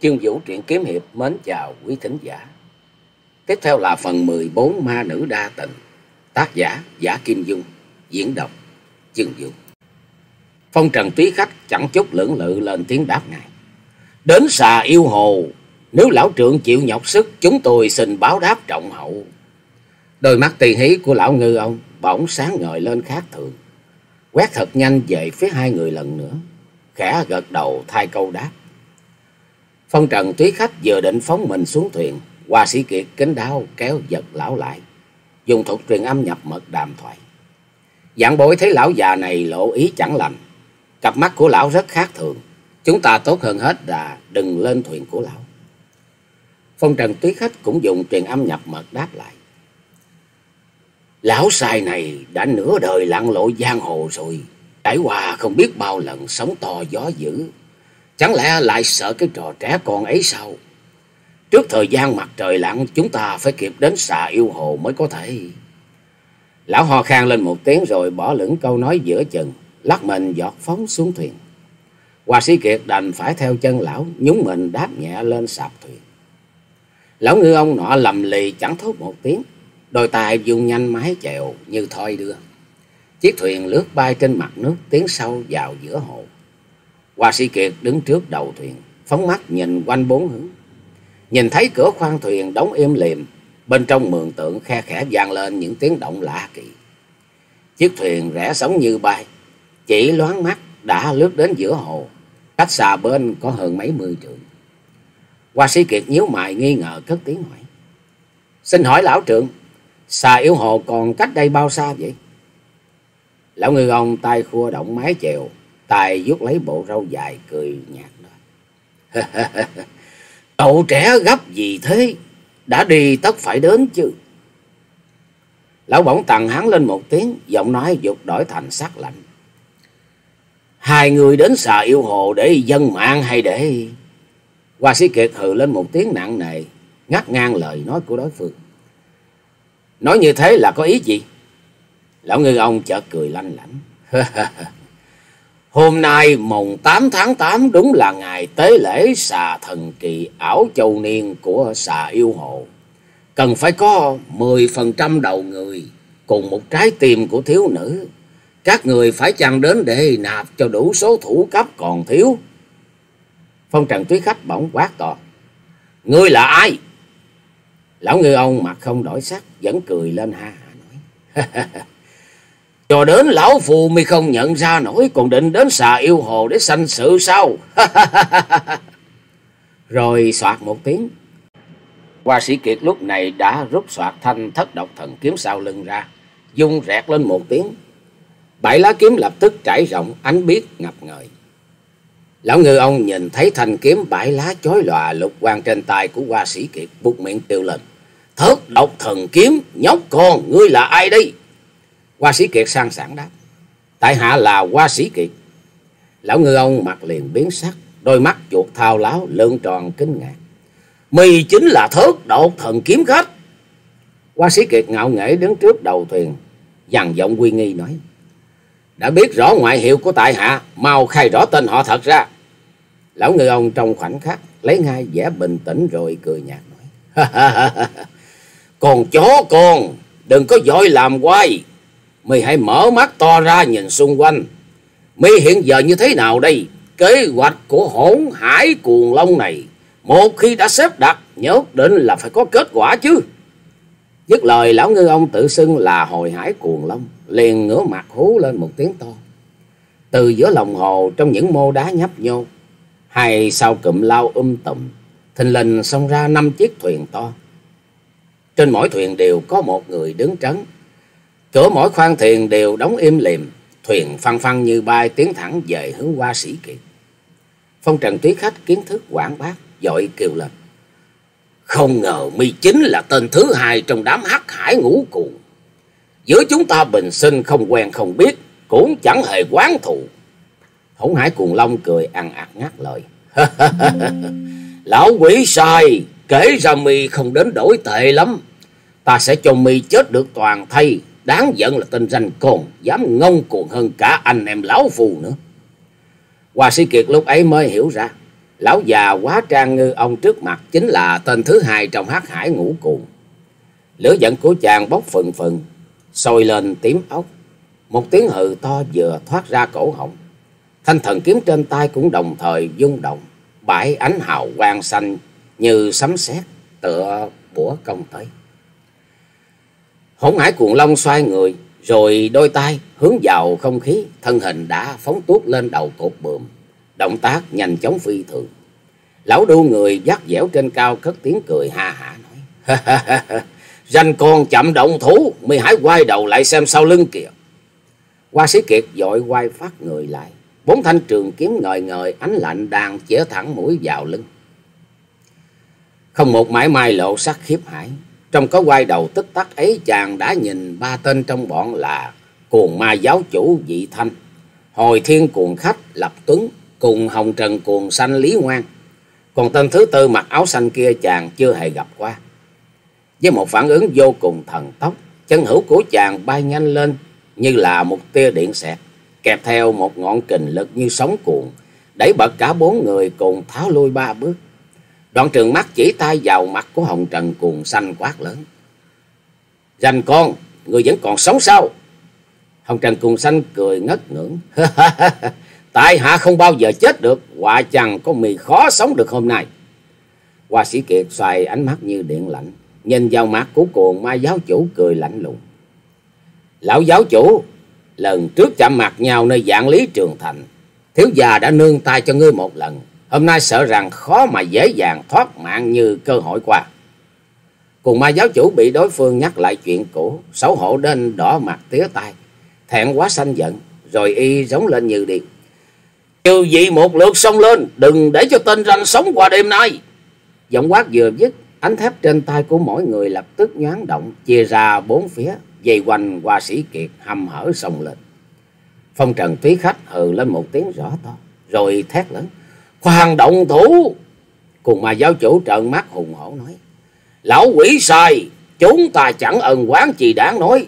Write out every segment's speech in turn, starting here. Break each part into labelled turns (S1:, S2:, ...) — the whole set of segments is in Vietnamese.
S1: Chương Vũ truyện kiếm hiệp mến chào quý thính giả. Tiếp theo là phần 14 Ma nữ đa tình. Tác giả Giả Kim Dung, diễn đọc Chương Vũ. Phong trần túy khách chẳng chút lưỡng lự lên tiếng đáp ngài. Đến xà yêu hồ, nếu lão trượng chịu nhọc sức, chúng tôi xin báo đáp trọng hậu. Đôi mắt tỳ hí của lão ngư ông bỗng sáng ngời lên khác thường. Quét thật nhanh về phía hai người lần nữa. Khẽ gật đầu thay câu đáp. Phong trần túy khách vừa định phóng mình xuống thuyền. Hoa sĩ kiệt kính đáo kéo giật lão lại. Dùng thuật truyền âm nhập mật đàm thoại. Dạng bối thấy lão già này lộ ý chẳng lành. Cặp mắt của lão rất khác thường. Chúng ta tốt hơn hết là đừng lên thuyền của lão. Phong trần túy khách cũng dùng truyền âm nhập mật đáp lại. Lão sai này đã nửa đời lặn lội giang hồ rồi. Trải qua không biết bao lần sóng to gió dữ. Chẳng lẽ lại sợ cái trò trẻ con ấy sao? Trước thời gian mặt trời lặn, chúng ta phải kịp đến xà yêu hồ mới có thể. Lão ho khan lên một tiếng rồi bỏ lửng câu nói giữa chừng. Lắc mình giọt phóng xuống thuyền. Hoa sĩ Kiệt đành phải theo chân lão, nhúng mình đáp nhẹ lên sạp thuyền. Lão ngư ông nọ lầm lì chẳng thốt một tiếng. Đôi tay dùng nhanh mái chèo như thoi đưa. Chiếc thuyền lướt bay trên mặt nước tiến sâu vào giữa hồ. Hoa sĩ Kiệt đứng trước đầu thuyền, phóng mắt nhìn quanh bốn hướng. Nhìn thấy cửa khoang thuyền đóng im liềm, bên trong mường tượng khe khẽ vang lên những tiếng động lạ kỳ. Chiếc thuyền rẽ sóng như bay, chỉ loáng mắt đã lướt đến giữa hồ, cách xa bên có hơn mấy mươi trượng. Hoa sĩ Kiệt nhíu mày nghi ngờ cất tiếng hỏi. Xin hỏi lão trượng, xà yếu hồ còn cách đây bao xa vậy? Lão ngư ông tay khua động mái chèo, tài vuốt lấy bộ râu dài cười nhạt nói. Cậu trẻ gấp gì thế? Đã đi tất phải đến chứ. Lão bỗng tặng hắn lên một tiếng, giọng nói dục đổi thành sắc lạnh. Hai người đến xà yêu hồ để dân mạng hay để... Hoa sĩ Kiệt hừ lên một tiếng nặng nề, ngắt ngang lời nói của đối phương. Nói như thế là có ý gì? Lão ngư ông chợt cười lanh lảnh. Hôm nay mùng 8 tháng 8 đúng là ngày tế lễ xà thần kỳ ảo châu niên của xà yêu hồ. Cần phải có 10% đầu người cùng một trái tim của thiếu nữ. Các người phải chăng đến để nạp cho đủ số thủ cấp còn thiếu. Phong trần túy khách bỗng quát to. Ngươi là ai? Lão ngư ông mặt không đổi sắc, vẫn cười lên ha ha nói. Cho đến lão phù mi không nhận ra nổi, còn định đến xà yêu hồ để sanh sự sao? Rồi soạt một tiếng. Hoa sĩ Kiệt lúc này đã rút soạt thanh thất độc thần kiếm sau lưng ra, dung rẹt lên một tiếng. Bảy lá kiếm lập tức trải rộng, ánh biếc ngập ngời. Lão ngư ông nhìn thấy thanh kiếm bãi lá chói lòa lục quang trên tay của hoa sĩ Kiệt, buộc miệng tiêu lên. Thất độc thần kiếm, nhóc con, ngươi là ai đây? Hoa sĩ Kiệt sang sảng đáp. Tại hạ là Hoa sĩ Kiệt. Lão ngư ông mặt liền biến sắc, đôi mắt chuột thao láo, lơn tròn kinh ngạc. Mì chính là thớt đột thần kiếm khách. Hoa sĩ Kiệt ngạo nghễ đứng trước đầu thuyền, dằn giọng quy nghi nói. Đã biết rõ ngoại hiệu của tại hạ, mau khai rõ tên họ thật ra. Lão ngư ông trong khoảnh khắc, lấy ngay vẻ bình tĩnh rồi cười nhạt nói. Còn chó con, đừng có dội làm quay. Mày hãy mở mắt to ra nhìn xung quanh. Mày hiện giờ như thế nào đây? Kế hoạch của hỗn hải cuồng long này. Một khi đã xếp đặt, nhất định là phải có kết quả chứ. Dứt lời lão ngư ông tự xưng là hồi hải cuồng long. Liền ngửa mặt hú lên một tiếng to. Từ giữa lòng hồ trong những mô đá nhấp nhô. Hay sau cụm lao um tùm. Thình lình xông ra năm chiếc thuyền to. Trên mỗi thuyền đều có một người đứng trấn Cửa mỗi khoang thuyền đều đóng im lìm, thuyền phăng phăng như bay tiến thẳng về hướng qua sĩ kiệt. Phong trần túy khách kiến thức quảng bác, dội kêu lên. Không ngờ mi chính là tên thứ hai trong đám hắc hải ngũ cuồng. Giữa chúng ta bình sinh không quen không biết, cũng chẳng hề quán thù. Hổng hải cuồng long cười ăn ạt ngắt lời. Lão quỷ sai, kể ra mi không đến đổi tệ lắm. Ta sẽ cho mi chết được toàn thay, Đáng giận là tên danh còn dám ngông cuồng hơn cả anh em lão phù nữa. Hoa sĩ Kiệt lúc ấy mới hiểu ra. lão già quá trang ngư ông trước mặt chính là tên thứ hai trong hắc hải ngũ cuồng. Lửa giận của chàng bốc phừng phừng, sôi lên tím ốc. Một tiếng hừ to vừa thoát ra cổ họng. Thanh thần kiếm trên tay cũng đồng thời rung động, bãi ánh hào quang xanh như sấm sét tựa bủa công tới. Hỗn hải cuồng long xoay người, rồi đôi tay hướng vào không khí, thân hình đã phóng tuốt lên đầu cột bườm, động tác nhanh chóng phi thường. Lão đu người dắt dẻo trên cao cất tiếng cười ha hả nói: "Ranh con chậm động thủ, mi hãy quay đầu lại xem sau lưng kìa." Hoa sĩ kiệt dội quay phát người lại, bốn thanh trường kiếm ngời ngời ánh lạnh đang chĩa thẳng mũi vào lưng. Không một mãi mai lộ sắc khiếp hải, trong có quay đầu tức tắc ấy chàng đã nhìn ba tên trong bọn là cuồng ma giáo chủ dị thanh, hồi thiên cuồng khách lập tuấn cùng hồng trần cuồng xanh lý ngoan. Còn tên thứ tư mặc áo xanh kia chàng chưa hề gặp qua. Với một phản ứng vô cùng thần tốc, chân hữu của chàng bay nhanh lên như là một tia điện xẹt, kẹp theo một ngọn kình lực như sóng cuộn, đẩy bật cả bốn người cùng tháo lui ba bước. Đoạn trường mắt chỉ tay vào mặt của Hồng Trần cuồng xanh quát lớn. Dành con, người vẫn còn sống sao? Hồng Trần cuồng xanh cười ngất ngưỡng. Tại hạ không bao giờ chết được, quả chẳng có mì khó sống được hôm nay. Hoa sĩ Kiệt xoay ánh mắt như điện lạnh, nhìn vào mặt của cuồng ma giáo chủ cười lạnh lùng. Lão giáo chủ, lần trước chạm mặt nhau nơi dạng lý trường thành, thiếu già đã nương tay cho ngươi một lần, hôm nay sợ rằng khó mà dễ dàng thoát mạng như cơ hội qua. Cùng ma giáo chủ bị đối phương nhắc lại chuyện cũ, xấu hổ đến đỏ mặt tía tai, thẹn quá sanh giận, rồi y giống lên như điện. Trừ gì một lượt xông lên, đừng để cho tên ranh sống qua đêm nay. Giọng quát vừa dứt, ánh thép trên tay của mỗi người lập tức nhoáng động, chia ra bốn phía, dây quanh hoa sĩ kiệt hầm hở xông lên. Phong trần túy khách hừ lên một tiếng rõ to, rồi thét lớn. Phan động thủ! Cùng mà giáo chủ trợn mắt hùng hổ nói. Lão quỷ sai, chúng ta chẳng ân quán gì đáng nói.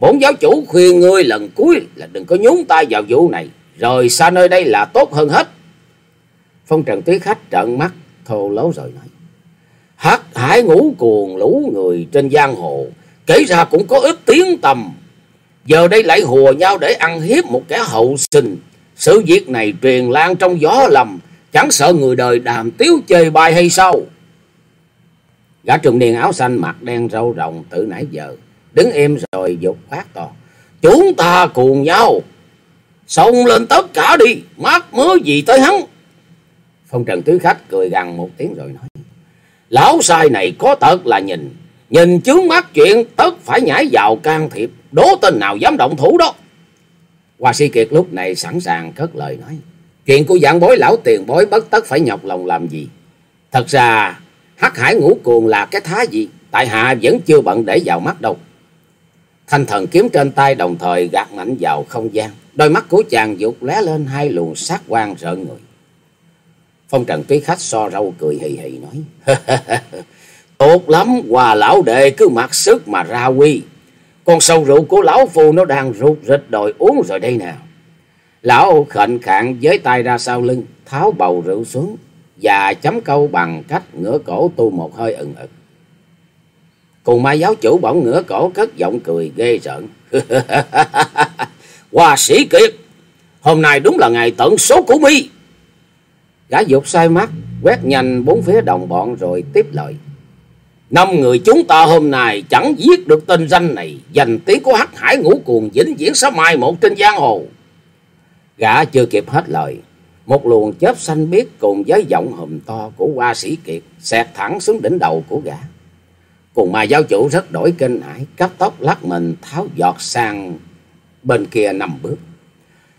S1: Bốn giáo chủ khuyên ngươi lần cuối là đừng có nhúng tay vào vụ này, rời xa nơi đây là tốt hơn hết. Phong trần túy khách trợn mắt thô lố rồi nói. Hắc hải ngũ cuồng lũ người trên giang hồ, kể ra cũng có ít tiếng tầm. Giờ đây lại hùa nhau để ăn hiếp một kẻ hậu sinh. Sự việc này truyền lan trong gió lầm, chẳng sợ người đời đàm tiếu chơi bài hay sao? Gã trùng niên áo xanh mặt đen râu rồng từ nãy giờ, đứng im rồi dục phát to. Chúng ta cùng nhau, xông lên tất cả đi, mát mớ gì tới hắn. Phong trần tứ khách cười gằn một tiếng rồi nói. Lão sai này có tật là nhìn, nhìn chướng mắt chuyện tất phải nhảy vào can thiệp, đố tên nào dám động thủ đó. Hoa si kiệt lúc này sẵn sàng cất lời nói. Chuyện của dạng bối lão tiền bối bất tất phải nhọc lòng làm gì. Thật ra hắc hải ngũ cuồng là cái thá gì, tại hạ vẫn chưa bận để vào mắt đâu. Thanh thần kiếm trên tay đồng thời gạt mạnh vào không gian. Đôi mắt của chàng dục lóe lên hai luồng sát quan rợn người. Phong trần túy khách so râu cười hì hì nói. Tốt lắm, hòa lão đệ cứ mặc sức mà ra quy. Con sâu rượu của lão phu nó đang rụt rịch đòi uống rồi đây nào. Lão khệnh khạng với tay ra sau lưng, tháo bầu rượu xuống và chấm câu bằng cách ngửa cổ tu một hơi ừng ực. Cùng mai giáo chủ bỗng ngửa cổ cất giọng cười ghê rợn. Hoa sĩ kiệt, hôm nay đúng là ngày tận số của mi. Gã dục sai mắt, quét nhanh bốn phía đồng bọn rồi tiếp lời. Năm người chúng ta hôm nay chẳng giết được tên danh này, danh tiếng của hắc hải ngũ cuồng vĩnh viễn sẽ mai một trên giang hồ. Gã chưa kịp hết lời, một luồng chớp xanh biếc cùng với giọng hùm to của hoa sĩ kiệt xẹt thẳng xuống đỉnh đầu của gã. Cùng mà giáo chủ rất đổi kinh hãi, cấp tốc lắc mình tháo giọt sang bên kia nằm bước.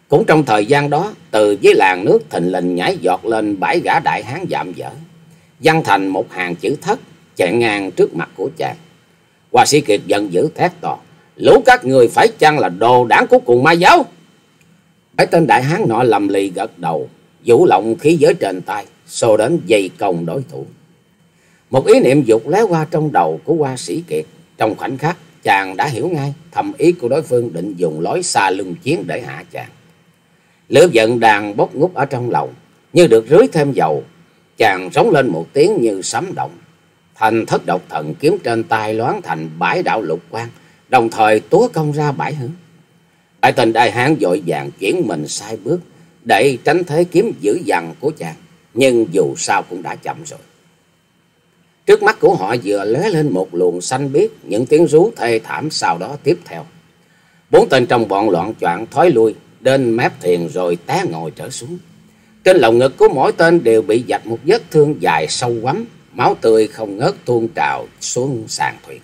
S1: Cũng trong thời gian đó, từ dưới làng nước thình lình nhảy giọt lên bãi gã đại hán dạm dở, văn thành một hàng chữ thất chạy ngang trước mặt của chàng. Hoa sĩ kiệt giận dữ thét to, lũ các người phải chăng là đồ đảng của cùng ma giáo? Cái tên đại hán nọ lầm lì gật đầu, vũ lộng khí giới trên tay, xô đến dây công đối thủ. Một ý niệm dục lé qua trong đầu của hoa sĩ kiệt, trong khoảnh khắc chàng đã hiểu ngay thầm ý của đối phương định dùng lối xa lưng chiến để hạ chàng. Lửa giận đàn bốc ngút ở trong lòng, như được rưới thêm dầu, chàng rống lên một tiếng như sấm động. Thành thất độc thần kiếm trên tay loáng thành bãi đạo lục quang, đồng thời túa công ra bãi hướng. Đại tình đại hán dội vàng chuyển mình sai bước, để tránh thế kiếm dữ dằn của chàng, nhưng dù sao cũng đã chậm rồi. Trước mắt của họ vừa lóe lên một luồng xanh biếc, những tiếng rú thê thảm sau đó tiếp theo. Bốn tên trong bọn loạn choạng thói lui, đến mép thuyền rồi té ngồi trở xuống. Trên lồng ngực của mỗi tên đều bị dạch một vết thương dài sâu quắm, máu tươi không ngớt tuôn trào xuống sàn thuyền.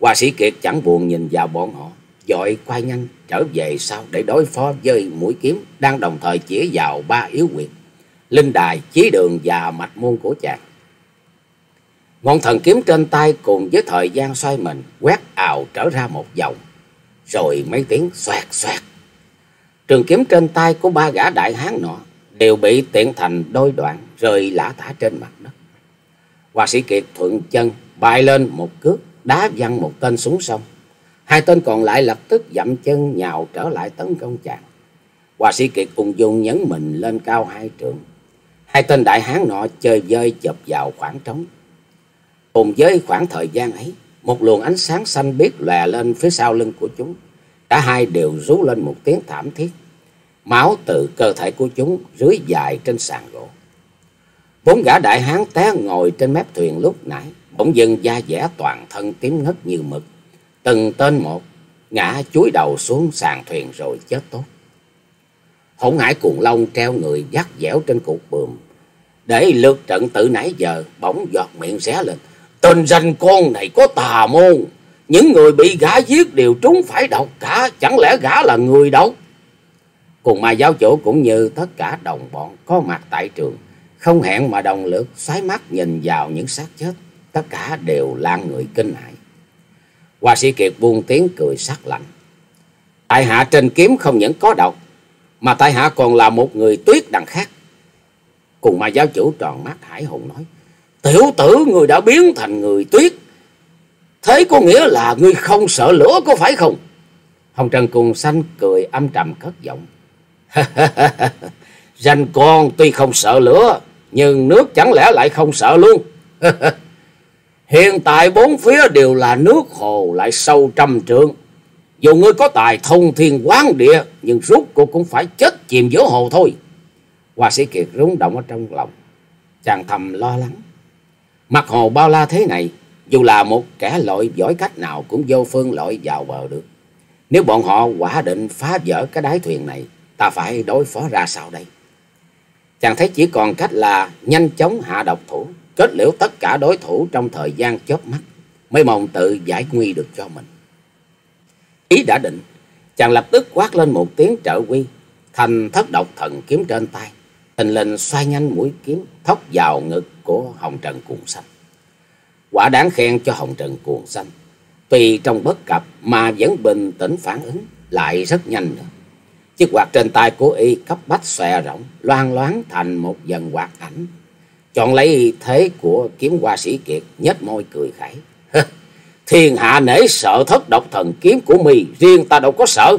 S1: Hoa sĩ Kiệt chẳng buồn nhìn vào bọn họ, dội quay nhanh trở về sau để đối phó với mũi kiếm đang đồng thời chỉ vào ba yếu quyệt, linh đài, chí đường và mạch môn của chàng. Ngọn thần kiếm trên tay cùng với thời gian xoay mình quét ào trở ra một vòng, rồi mấy tiếng xoẹt xoẹt. Trường kiếm trên tay của ba gã đại hán nọ đều bị tiện thành đôi đoạn rơi lả tả trên mặt đất. Hoa sĩ Kiệt thuận chân bay lên một cước đá văng một tên xuống sông. Hai tên còn lại lập tức dậm chân nhào trở lại tấn công chàng. Hòa sĩ Kiệt ung dung nhấn mình lên cao hai trượng. Hai tên đại hán nọ chơi dơi chụp vào khoảng trống. Cùng với khoảng thời gian ấy, một luồng ánh sáng xanh biếc lè lên phía sau lưng của chúng. Cả hai đều rú lên một tiếng thảm thiết. Máu từ cơ thể của chúng rưới dài trên sàn gỗ. Bốn gã đại hán té ngồi trên mép thuyền lúc nãy, bỗng dưng da dẻ toàn thân tím ngất như mực. Từng tên một, ngã chuối đầu xuống sàn thuyền rồi chết tốt. Hỗn hải cuồng long treo người dắt dẻo trên cột buồm. Để lượt trận tự nãy giờ, bỗng giọt miệng xé lên. Tên danh con này có tà môn. Những người bị gã giết đều trúng phải độc cả. Chẳng lẽ gã là người đâu? Cùng mà giáo chủ cũng như tất cả đồng bọn có mặt tại trường. Không hẹn mà đồng lượt xoáy mắt nhìn vào những xác chết. Tất cả đều lan người kinh hãi. Hoa sĩ Kiệt buông tiếng cười sắc lạnh. Tại hạ trên kiếm không những có độc. Mà tại hạ còn là một người tuyết đằng khác. Cùng mà giáo chủ tròn mắt hải hùng nói. Tiểu tử người đã biến thành người tuyết. Thế có nghĩa là người không sợ lửa có phải không? Hồng Trần Cùng Xanh cười âm trầm cất giọng. Danh con tuy không sợ lửa, nhưng nước chẳng lẽ lại không sợ luôn. Hiện tại bốn phía đều là nước hồ lại sâu trăm trượng. Dù ngươi có tài thông thiên quán địa, nhưng rút cô cũng phải chết chìm giữa hồ thôi. Hoa sĩ Kiệt rung động ở trong lòng. Chàng thầm lo lắng. Mặt hồ bao la thế này, dù là một kẻ lội giỏi cách nào cũng vô phương lội vào bờ được. Nếu bọn họ quả định phá vỡ cái đáy thuyền này, ta phải đối phó ra sao đây? Chàng thấy chỉ còn cách là nhanh chóng hạ độc thủ, kết liễu tất cả đối thủ trong thời gian chớp mắt, mới mong tự giải nguy được cho mình. Ý đã định, chàng lập tức quát lên một tiếng trợ quy, thành thất độc thần kiếm trên tay, tình lình xoay nhanh mũi kiếm thốc vào ngực của Hồng Trần Cuồng Xanh. Quả đáng khen cho Hồng Trần Cuồng Xanh, tuy trong bất cập mà vẫn bình tĩnh phản ứng, lại rất nhanh nữa. Chiếc quạt trên tay của y cấp bách xòe rộng, loang loáng thành một dần quạt ảnh. Chọn lấy thế của kiếm hoa sĩ kiệt, nhếch môi cười khẩy. Thiên hạ nể sợ thất độc thần kiếm của mi riêng ta đâu có sợ.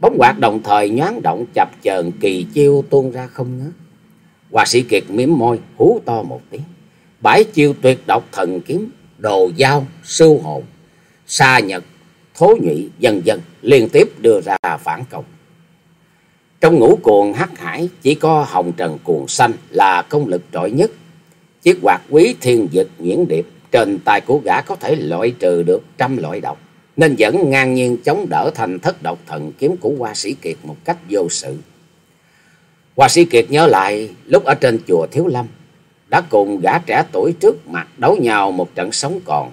S1: Bóng quạt đồng thời nhoáng động chập chờn kỳ chiêu tuôn ra không ngớt. Hoa sĩ kiệt mím môi, hú to một tiếng. Bãi chiêu tuyệt độc thần kiếm, đồ dao, sưu hồn, sa nhật, thố nhụy, dần dần liên tiếp đưa ra phản công. Trong ngũ cuồng hắc hải, chỉ có hồng trần cuồng xanh là công lực trội nhất. Chiếc quạt quý thiên dịch nhuyễn điệp, trên tay của gã có thể loại trừ được trăm loại độc. Nên vẫn ngang nhiên chống đỡ thành thất độc thần kiếm của hoa sĩ kiệt một cách vô sự. Hoa sĩ kiệt nhớ lại, lúc ở trên chùa Thiếu Lâm. Đã cùng gã trẻ tuổi trước mặt đấu nhau một trận sống còn.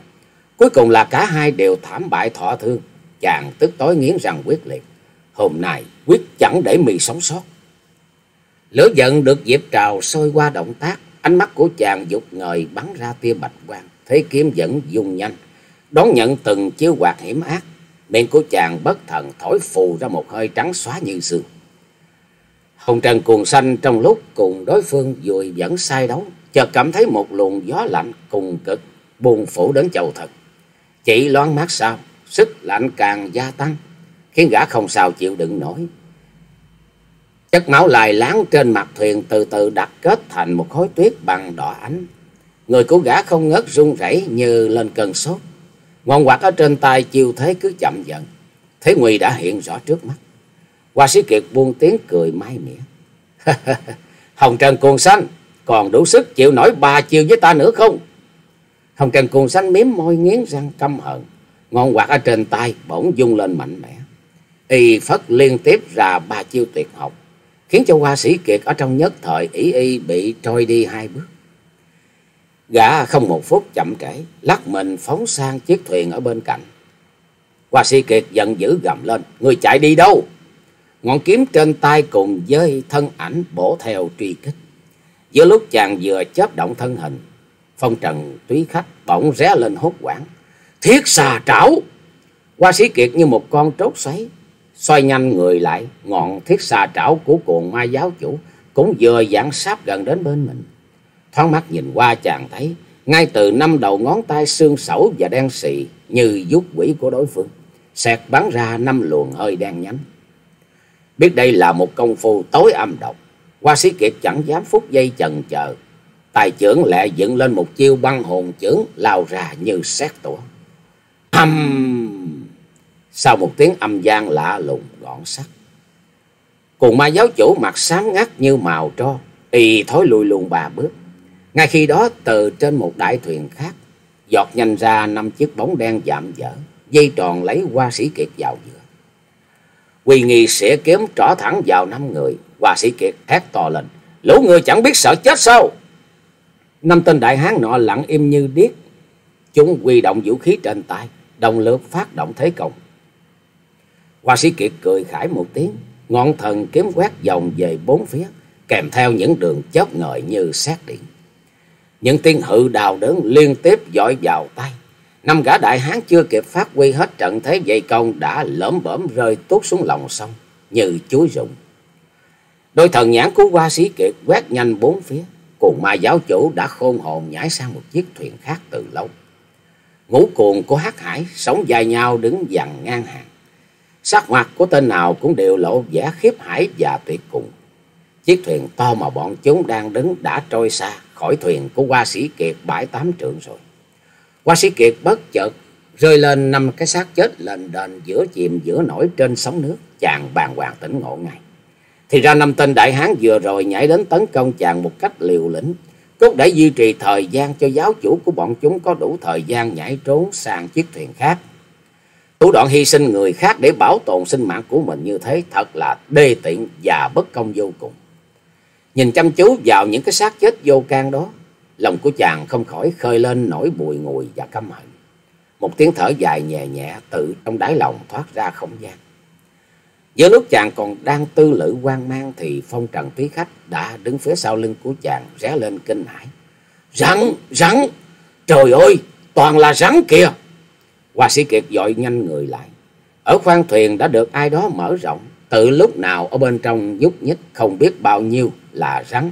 S1: Cuối cùng là cả hai đều thảm bại thọ thương. Chàng tức tối nghiến rằng quyết liệt. Hôm nay quyết chẳng để mì sống sót. Lửa giận được Diệp Trào sôi qua động tác, ánh mắt của chàng dục ngời bắn ra tia bạch quang, thế kiếm vẫn dùng nhanh, đón nhận từng chiêu quạt hiểm ác, miệng của chàng bất thần thổi phù ra một hơi trắng xóa như xương. Hồng Trần cuồng xanh trong lúc cùng đối phương dùi vẫn sai đấu, chợt cảm thấy một luồng gió lạnh cùng cực buồn phủ đến chầu thật. Chỉ loáng mát sao, sức lạnh càng gia tăng, khiến gã không sao chịu đựng nổi. Chất máu lai láng trên mặt thuyền từ từ đặt kết thành một khối tuyết bằng đỏ ánh. Người của gã không ngớt run rẩy như lên cơn sốt. Ngọn quạt ở trên tay chiêu thế cứ chậm dần. Thế nguy đã hiện rõ trước mắt. Hoa sĩ Kiệt buông tiếng cười mai mỉa. Hồng Trần Cuồng Xanh, còn đủ sức chịu nổi ba chiều với ta nữa không? Hồng Trần Cuồng Xanh mím môi nghiến răng căm hận. Ngọn quạt ở trên tay bỗng dung lên mạnh mẽ. Y phất liên tiếp ra ba chiêu tuyệt học, khiến cho hoa sĩ Kiệt ở trong nhất thời ý y bị trôi đi hai bước. Gã không một phút chậm trễ, lắc mình phóng sang chiếc thuyền ở bên cạnh. Hoa sĩ Kiệt giận dữ gầm lên, người chạy đi đâu? Ngọn kiếm trên tay cùng với thân ảnh bổ theo truy kích. Giữa lúc chàng vừa chớp động thân hình, phong trần túy khách bỗng ré lên hốt quảng. Thiết xà trảo! Hoa sĩ Kiệt như một con trốt xoáy, xoay nhanh người lại, ngọn thiết xà trảo của cuồng ma giáo chủ cũng vừa giãn sáp gần đến bên mình. Thoáng mắt nhìn qua chàng thấy, ngay từ năm đầu ngón tay xương sẩu và đen xì như rút quỷ của đối phương, xẹt bắn ra năm luồng hơi đen nhánh. Biết đây là một công phu tối âm độc, Hoa sĩ Kiệt chẳng dám phút giây chần chờ. Tài trưởng lẹ dựng lên một chiêu băng hồn chưởng lao ra như xét tủa. Hầm! Sau một tiếng âm gian lạ lùng gọn sắc. Cùng ma giáo chủ mặt sáng ngắt như màu tro, y thối lùi luôn ba bước. Ngay khi đó từ trên một đại thuyền khác, giọt nhanh ra năm chiếc bóng đen dạm dở, dây tròn lấy hoa sĩ kiệt vào giữa. Quỳ nghi sẽ kiếm trỏ thẳng vào năm người, hoa sĩ kiệt hét to lên, lũ người chẳng biết sợ chết sao? Năm tên đại hán nọ lặng im như điếc, chúng quy động vũ khí trên tay, đồng lượt phát động thế công. Hoa sĩ Kiệt cười khải một tiếng, ngọn thần kiếm quét vòng về bốn phía, kèm theo những đường chớp ngời như xét điện. Những tiếng hự đào đớn liên tiếp dội vào tay. Năm gã đại hán chưa kịp phát huy hết trận thế dây công đã lỡm bỡm rơi tốt xuống lòng sông như chuối rụng. Đôi thần nhãn của hoa sĩ kiệt quét nhanh bốn phía, cùng ma giáo chủ đã khôn hồn nhảy sang một chiếc thuyền khác từ lâu. Ngũ cuồng của hắc hải sống dài nhau đứng dằn ngang hàng. Sắc mặt của tên nào cũng đều lộ vẻ khiếp hải và tuyệt cùng. Chiếc thuyền to mà bọn chúng đang đứng đã trôi xa khỏi thuyền của hoa sĩ Kiệt bãi tám trượng rồi. Hoa sĩ Kiệt bất chợt rơi lên năm cái xác chết lên đền giữa chìm giữa nổi trên sóng nước. Chàng bàn hoàng tỉnh ngộ ngay. Thì ra năm tên đại hán vừa rồi nhảy đến tấn công chàng một cách liều lĩnh. Cốt để duy trì thời gian cho giáo chủ của bọn chúng có đủ thời gian nhảy trốn sang chiếc thuyền khác. Thủ đoạn hy sinh người khác để bảo tồn sinh mạng của mình như thế thật là đê tiện và bất công vô cùng. Nhìn chăm chú vào những cái xác chết vô can đó, lòng của chàng không khỏi khơi lên nỗi bùi ngùi và căm hận. Một tiếng thở dài nhẹ nhẹ tự trong đáy lòng thoát ra không gian. Giữa lúc chàng còn đang tư lự quan mang thì phong trần túy khách đã đứng phía sau lưng của chàng ré lên kinh hãi. Rắn, rắn, trời ơi, toàn là rắn kìa. Hoa sĩ Kiệt dội nhanh người lại. Ở khoang thuyền đã được ai đó mở rộng. Từ lúc nào ở bên trong nhúc nhích không biết bao nhiêu là rắn.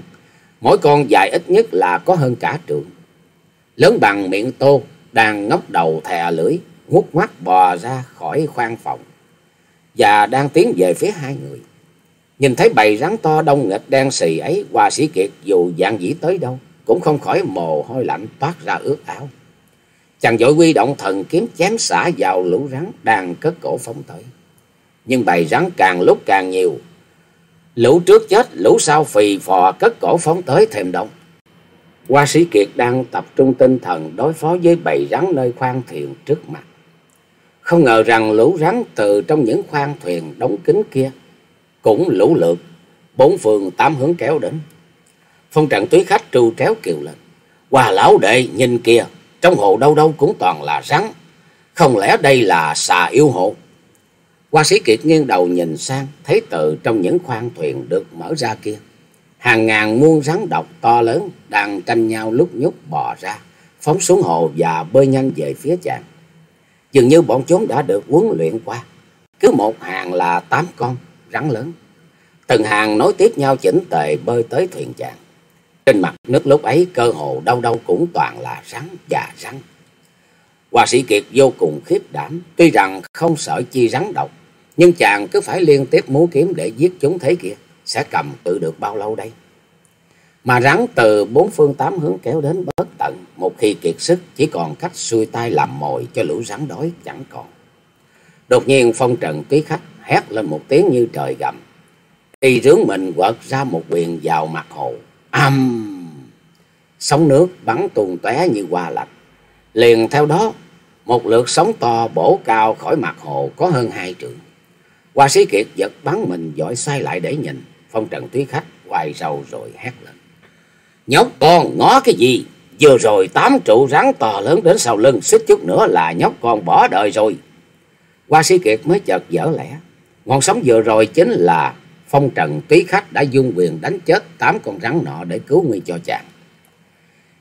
S1: Mỗi con dài ít nhất là có hơn cả trượng. Lớn bằng miệng tô, đang ngóc đầu thè lưỡi, ngút mắt bò ra khỏi khoang phòng. Và đang tiến về phía hai người. Nhìn thấy bầy rắn to đông nghịch đen xì ấy, Hoa sĩ Kiệt dù dạng dĩ tới đâu, cũng không khỏi mồ hôi lạnh toát ra ướt áo. Chàng vội quy động thần kiếm chém xả vào lũ rắn đang cất cổ phóng tới. Nhưng bầy rắn càng lúc càng nhiều. Lũ trước chết, lũ sau phì phò cất cổ phóng tới thêm đông. Hoa sĩ Kiệt đang tập trung tinh thần đối phó với bầy rắn nơi khoang thuyền trước mặt. Không ngờ rằng lũ rắn từ trong những khoang thuyền đóng kín kia cũng lũ lượt, bốn phương tám hướng kéo đến. Phong trần túy khách trù tréo kiều lên. Hoa lão đệ nhìn kia, trong hồ đâu đâu cũng toàn là rắn. Không lẽ đây là xà yêu hồ? Hoa sĩ Kiệt nghiêng đầu nhìn sang, thấy từ trong những khoang thuyền được mở ra kia. Hàng ngàn muôn rắn độc to lớn đang tranh nhau lúc nhúc bò ra, phóng xuống hồ và bơi nhanh về phía chàng. Dường như bọn chúng đã được huấn luyện qua. Cứ một hàng là tám con rắn lớn. Từng hàng nối tiếp nhau chỉnh tề bơi tới thuyền chàng. Trên mặt nước lúc ấy cơ hồ đâu đâu cũng toàn là rắn và rắn. Hoa sĩ Kiệt vô cùng khiếp đảm, tuy rằng không sợ chi rắn độc, nhưng chàng cứ phải liên tiếp múa kiếm để giết chúng thế kia. sẽ cầm tự được bao lâu đây? Mà rắn từ bốn phương tám hướng kéo đến bất tận, một khi kiệt sức chỉ còn cách xuôi tay làm mồi cho lũ rắn đói chẳng còn. Đột nhiên phong trần túy khách hét lên một tiếng như trời gầm. Y rướng mình quật ra một quyền vào mặt hồ. Âm! Sóng nước bắn tuôn tóe như hoa lạch. Liền theo đó, một lượt sóng to bổ cao khỏi mặt hồ có hơn hai trượng. Hoa sĩ kiệt giật bắn mình dội xoay lại để nhìn. Phong trần thúy khách hoài rầu rồi hét lên. Nhóc con ngó cái gì? Vừa rồi tám trụ rắn to lớn đến sau lưng, xích chút nữa là nhóc con bỏ đời rồi. Hoa sĩ kiệt mới chợt dở lẽ. Ngọn sóng vừa rồi chính là phong trần túy khách đã dung quyền đánh chết tám con rắn nọ để cứu nguy cho chàng.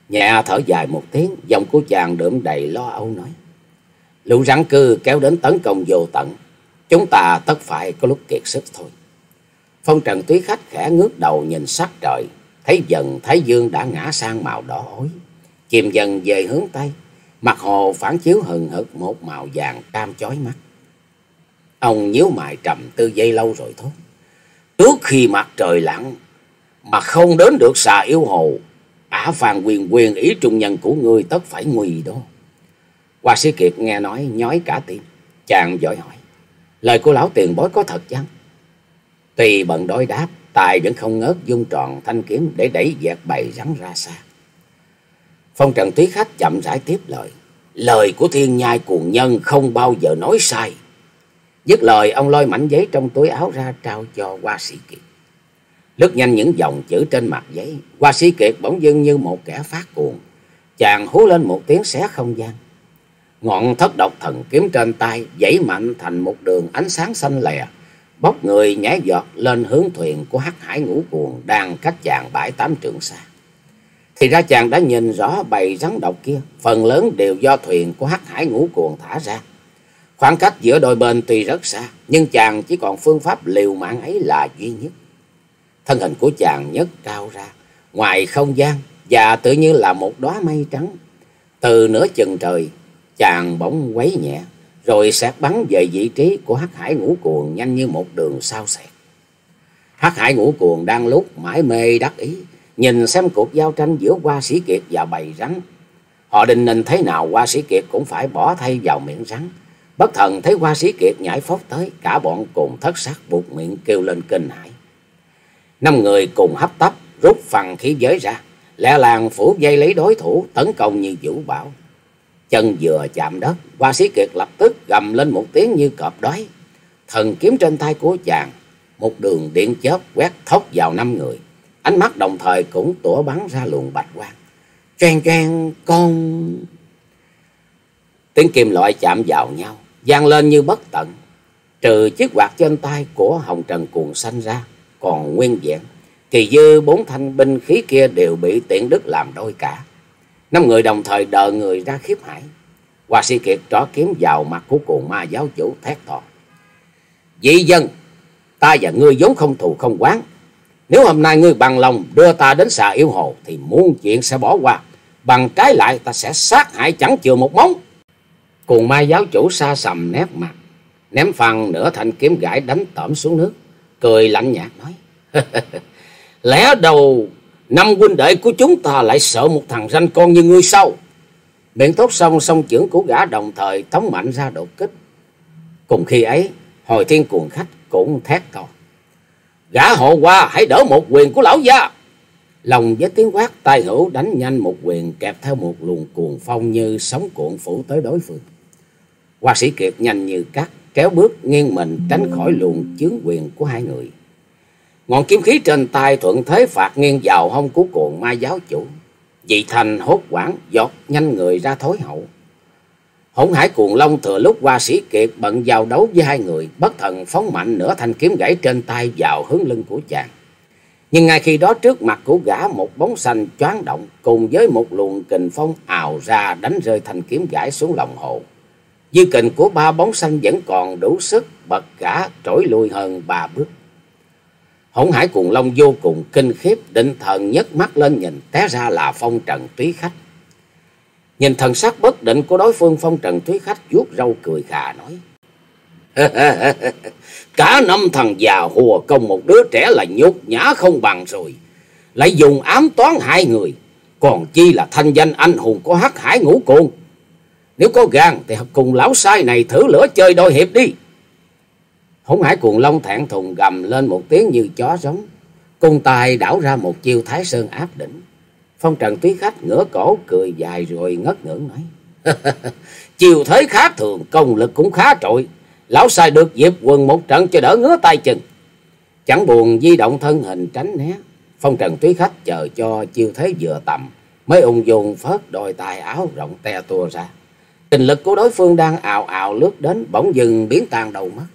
S1: Nhẹ thở dài một tiếng, giọng của chàng đượm đầy lo âu nói. Lũ rắn cư kéo đến tấn công vô tận, chúng ta tất phải có lúc kiệt sức thôi. Phong trần túy khách khẽ ngước đầu nhìn sắc trời, thấy dần Thái Dương đã ngã sang màu đỏ ối, chìm dần về hướng Tây, mặt hồ phản chiếu hừng hực một màu vàng cam chói mắt. Ông nhíu mày trầm tư giây lâu rồi thốt. Trước khi mặt trời lặn mà không đến được xà yêu hồ, ả phàn quyền quyền ý trung nhân của ngươi tất phải nguy đó. Hoa sĩ Kiệt nghe nói nhói cả tim, chàng vội hỏi. Lời của lão tiền bối có thật chăng? Tùy bận đối đáp, tài vẫn không ngớt dung tròn thanh kiếm để đẩy dẹt bầy rắn ra xa. Phong trần túy khách chậm rãi tiếp lời. Lời của thiên nhai cuồng nhân không bao giờ nói sai. Dứt lời ông lôi mảnh giấy trong túi áo ra trao cho hoa sĩ kiệt. Lướt nhanh những dòng chữ trên mặt giấy. Hoa sĩ kiệt bỗng dưng như một kẻ phát cuồng. Chàng hú lên một tiếng xé không gian. Ngọn thất độc thần kiếm trên tay dãy mạnh thành một đường ánh sáng xanh lè. bóc người nhảy giọt lên hướng thuyền của hắc hải ngũ cuồng đang cách chàng bãi tám trượng xa. Thì ra chàng đã nhìn rõ bầy rắn độc kia, phần lớn đều do thuyền của hắc hải ngũ cuồng thả ra. Khoảng cách giữa đôi bên tuy rất xa, nhưng chàng chỉ còn phương pháp liều mạng ấy là duy nhất. Thân hình của chàng nhấc cao ra, ngoài không gian và tự như là một đóa mây trắng. Từ nửa chừng trời, chàng bỗng quấy nhẹ, rồi sẹt bắn về vị trí của hắc hải ngũ cuồng nhanh như một đường sao xẹt. Hắc hải ngũ cuồng đang lúc mãi mê đắc ý, nhìn xem cuộc giao tranh giữa hoa sĩ kiệt và bầy rắn. Họ định nên thế nào hoa sĩ kiệt cũng phải bỏ thay vào miệng rắn. Bất thần thấy hoa sĩ kiệt nhảy phóc tới, cả bọn cùng thất sắc buộc miệng kêu lên kinh hãi. Năm người cùng hấp tấp, rút phần khí giới ra, lẹ làng phủ dây lấy đối thủ, tấn công như vũ bảo. Chân vừa chạm đất, hoa sĩ kiệt lập tức gầm lên một tiếng như cọp đói. Thần kiếm trên tay của chàng, một đường điện chớp quét thốc vào năm người. Ánh mắt đồng thời cũng tủa bắn ra luồng bạch quang. Choang choang con... Tiếng kim loại chạm vào nhau, vang lên như bất tận. Trừ chiếc quạt trên tay của Hồng Trần cuồng xanh ra, còn nguyên vẹn. Kỳ dư bốn thanh binh khí kia đều bị tiện đức làm đôi cả. Năm người đồng thời đờ người ra khiếp hải. Hoa sĩ kiệt trỏ kiếm vào mặt của cuồng ma giáo chủ thét to. Dị dân, ta và ngươi vốn không thù không quán. Nếu hôm nay ngươi bằng lòng đưa ta đến xà yêu hồ thì muôn chuyện sẽ bỏ qua. Bằng trái lại ta sẽ sát hại chẳng chừa một móng. Cuồng ma giáo chủ xa sầm nét mặt. Ném phần nửa thanh kiếm gãi đánh tẩm xuống nước. Cười lạnh nhạt nói. Lẽ đầu năm huynh đệ của chúng ta lại sợ một thằng ranh con như ngươi sao? Miệng tốt xong song trưởng của gã đồng thời tống mạnh ra đột kích. Cùng khi ấy, hồi thiên cuồng khách cũng thét to. Gã hộ qua hãy đỡ một quyền của lão gia. Lòng với tiếng quát tay hữu đánh nhanh một quyền kẹp theo một luồng cuồng phong như sóng cuộn phủ tới đối phương. Hoa sĩ Kiệt nhanh như cắt, kéo bước nghiêng mình tránh khỏi luồng chướng quyền của hai người. Ngọn kiếm khí trên tay thuận thế phạt nghiêng vào hông của cuồng ma giáo chủ. Dị thành hốt quảng giọt nhanh người ra thối hậu. Hỗn hải cuồng long thừa lúc qua sĩ kiệt bận vào đấu với hai người, bất thần phóng mạnh nửa thanh kiếm gãy trên tay vào hướng lưng của chàng. Nhưng ngay khi đó trước mặt của gã một bóng xanh choáng động cùng với một luồng kình phong ào ra đánh rơi thanh kiếm gãy xuống lòng hồ. Dư kình của ba bóng xanh vẫn còn đủ sức bật gã trỗi lui hơn ba bước. Hỗn hải cuồng long vô cùng kinh khiếp, định thần nhấc mắt lên nhìn té ra là phong trần túy khách. Nhìn thần sắc bất định của đối phương phong trần túy khách vuốt râu cười khà nói. Cả năm thằng già hùa công một đứa trẻ là nhục nhã không bằng rồi. Lại dùng ám toán hai người. Còn chi là thanh danh anh hùng của hắc hải ngũ côn. Nếu có gan thì cùng lão sai này thử lửa chơi đôi hiệp đi. Hống hải cuồng long thẹn thùng gầm lên một tiếng như chó giống. Cung tài đảo ra một chiêu thái sơn áp đỉnh. Phong trần túy khách ngửa cổ cười dài rồi ngất ngưỡng nói. chiều thế khác thường, công lực cũng khá trội. Lão sai được dịp quần một trận cho đỡ ngứa tay chừng Chẳng buồn di động thân hình tránh né. Phong trần túy khách chờ cho chiêu thế vừa tầm. Mới ung dung phớt đôi tài áo rộng te tua ra. Tình lực của đối phương đang ào ào lướt đến bỗng dừng biến tan đầu mắt,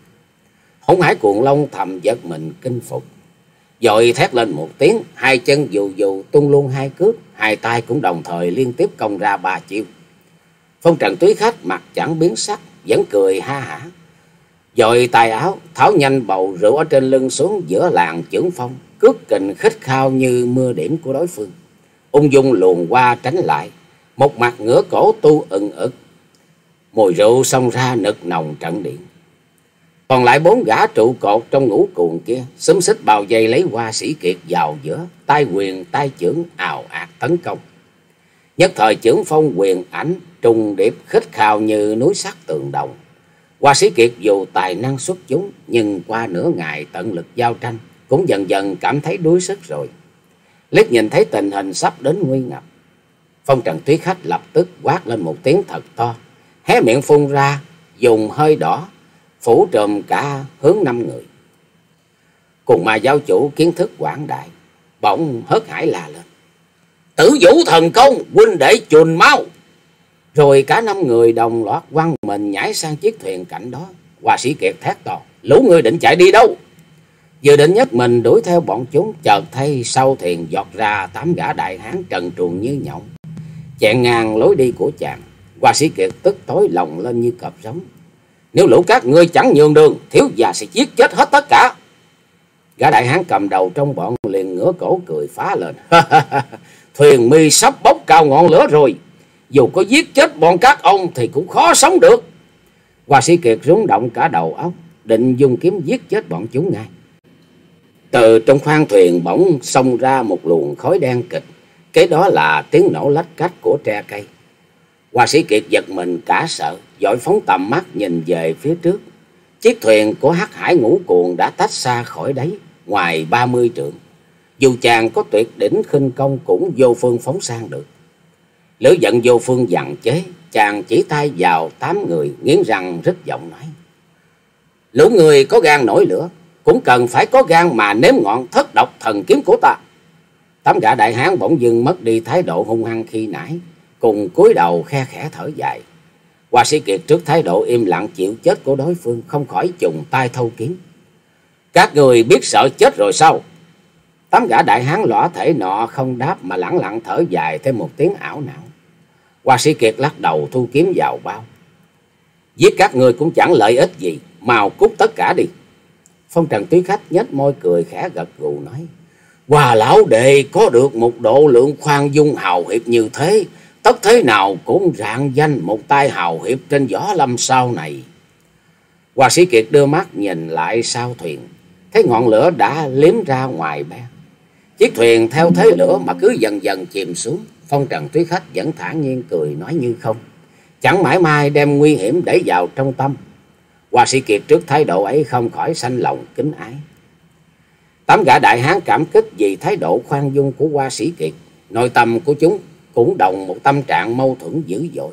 S1: Hống hải cuồng long thầm giật mình kinh phục. Rồi thét lên một tiếng, hai chân dù dù tung luôn hai cước, hai tay cũng đồng thời liên tiếp công ra ba chiêu. Phong trần túy khách mặt chẳng biến sắc, vẫn cười ha hả. Rồi tài áo, tháo nhanh bầu rượu ở trên lưng xuống giữa làng trưởng phong, cước kình khích khao như mưa điểm của đối phương. Ung dung luồn qua tránh lại, một mặt ngửa cổ tu ừng ực. Mùi rượu xông ra nực nồng trận điện. Còn lại bốn gã trụ cột trong ngũ cuồng kia, xúm xích bào dây lấy hoa sĩ kiệt vào giữa, tay quyền tay chưởng ào ạt tấn công. Nhất thời chưởng phong quyền ảnh, trùng điệp khích khao như núi sắt tường đồng. Hoa sĩ kiệt dù tài năng xuất chúng, nhưng qua nửa ngày tận lực giao tranh, cũng dần dần cảm thấy đuối sức rồi. Liếc nhìn thấy tình hình sắp đến nguy ngập. Phong trần túy khách lập tức quát lên một tiếng thật to, hé miệng phun ra, dùng hơi đỏ phủ trùm cả hướng năm người. Cùng mà giáo chủ kiến thức quảng đại, bỗng hớt hải la lên. Tử vũ thần công, huynh đệ chùn mau. Rồi cả năm người đồng loạt quăng mình nhảy sang chiếc thuyền cạnh đó. Hòa sĩ Kiệt thét to, lũ người định chạy đi đâu? Vừa định nhất mình đuổi theo bọn chúng, chợt thấy sau thuyền giọt ra tám gã đại hán trần truồng như nhộng. Chẹn ngang lối đi của chàng, Hoa sĩ Kiệt tức tối lòng lên như cọp giống. Nếu lũ các ngươi chẳng nhường đường, thiếu già sẽ giết chết hết tất cả. Gã đại hán cầm đầu trong bọn liền ngửa cổ cười phá lên. Thuyền mi sắp bốc cao ngọn lửa rồi. Dù có giết chết bọn các ông thì cũng khó sống được. Hoa sĩ Kiệt rúng động cả đầu óc, định dùng kiếm giết chết bọn chúng ngay. Từ trong khoang thuyền bỗng xông ra một luồng khói đen kịch. Cái đó là tiếng nổ lách cách của tre cây. Hoa sĩ Kiệt giật mình cả sợ, dội phóng tầm mắt nhìn về phía trước. Chiếc thuyền của hắc hải ngũ cuồng đã tách xa khỏi đáy, ngoài ba mươi trượng. Dù chàng có tuyệt đỉnh khinh công cũng vô phương phóng sang được. Lửa giận vô phương dặn chế, chàng chỉ tay vào tám người, nghiến răng rất giọng nói. Lũ người có gan nổi lửa, cũng cần phải có gan mà nếm ngọn thất độc thần kiếm của ta. Tám gã đại hán bỗng dưng mất đi thái độ hung hăng khi nãy, cùng cúi đầu khe khẽ thở dài. Hoa sĩ Kiệt trước thái độ im lặng chịu chết của đối phương không khỏi trùng tay thâu kiếm. Các người biết sợ chết rồi sao? Tám gã đại hán lõa thể nọ không đáp mà lẳng lặng thở dài thêm một tiếng ảo não. Hoa sĩ Kiệt lắc đầu thu kiếm vào bao. Giết các người cũng chẳng lợi ích gì, mau cút tất cả đi. Phong trần túy khách nhếch môi cười khẽ gật gù nói. Hòa lão đệ có được một độ lượng khoan dung hào hiệp như thế, tất thế nào cũng rạng danh một tay hào hiệp trên gió lâm sau này. Hoa sĩ Kiệt đưa mắt nhìn lại sau thuyền, thấy ngọn lửa đã liếm ra ngoài bé Chiếc thuyền theo thế lửa mà cứ dần dần chìm xuống, phong trần túy khách vẫn thản nhiên cười nói như không. Chẳng mãi mai đem nguy hiểm để vào trong tâm. Hoa sĩ Kiệt trước thái độ ấy không khỏi sanh lòng kính ái. Tám gã đại hán cảm kích vì thái độ khoan dung của Hoa sĩ Kiệt. Nội tâm của chúng cũng đồng một tâm trạng mâu thuẫn dữ dội.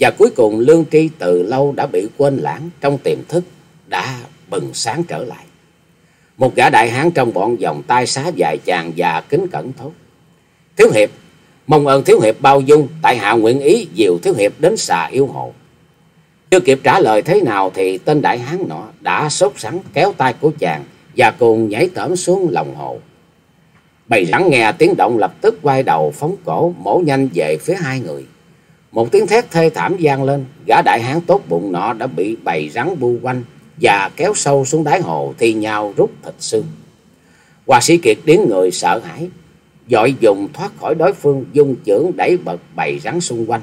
S1: Và cuối cùng Lương Tri từ lâu đã bị quên lãng trong tiềm thức, đã bừng sáng trở lại. Một gã đại hán trong bọn dòng tay xá dài chàng và kính cẩn thốt. Thiếu hiệp, mong ơn thiếu hiệp bao dung, tại hạ nguyện ý dìu thiếu hiệp đến xà yêu hộ. Chưa kịp trả lời thế nào thì tên đại hán nọ đã sốt sắng kéo tay của chàng và cùng nhảy tởm xuống lòng hồ. Bầy rắn nghe tiếng động lập tức quay đầu phóng cổ mổ nhanh về phía hai người. Một tiếng thét thê thảm vang lên, gã đại hán tốt bụng nọ đã bị bầy rắn bu quanh và kéo sâu xuống đáy hồ thi nhau rút thịt xương. Hoa sĩ Kiệt đến người sợ hãi, dội dùng thoát khỏi đối phương dung chưởng đẩy bật bầy rắn xung quanh,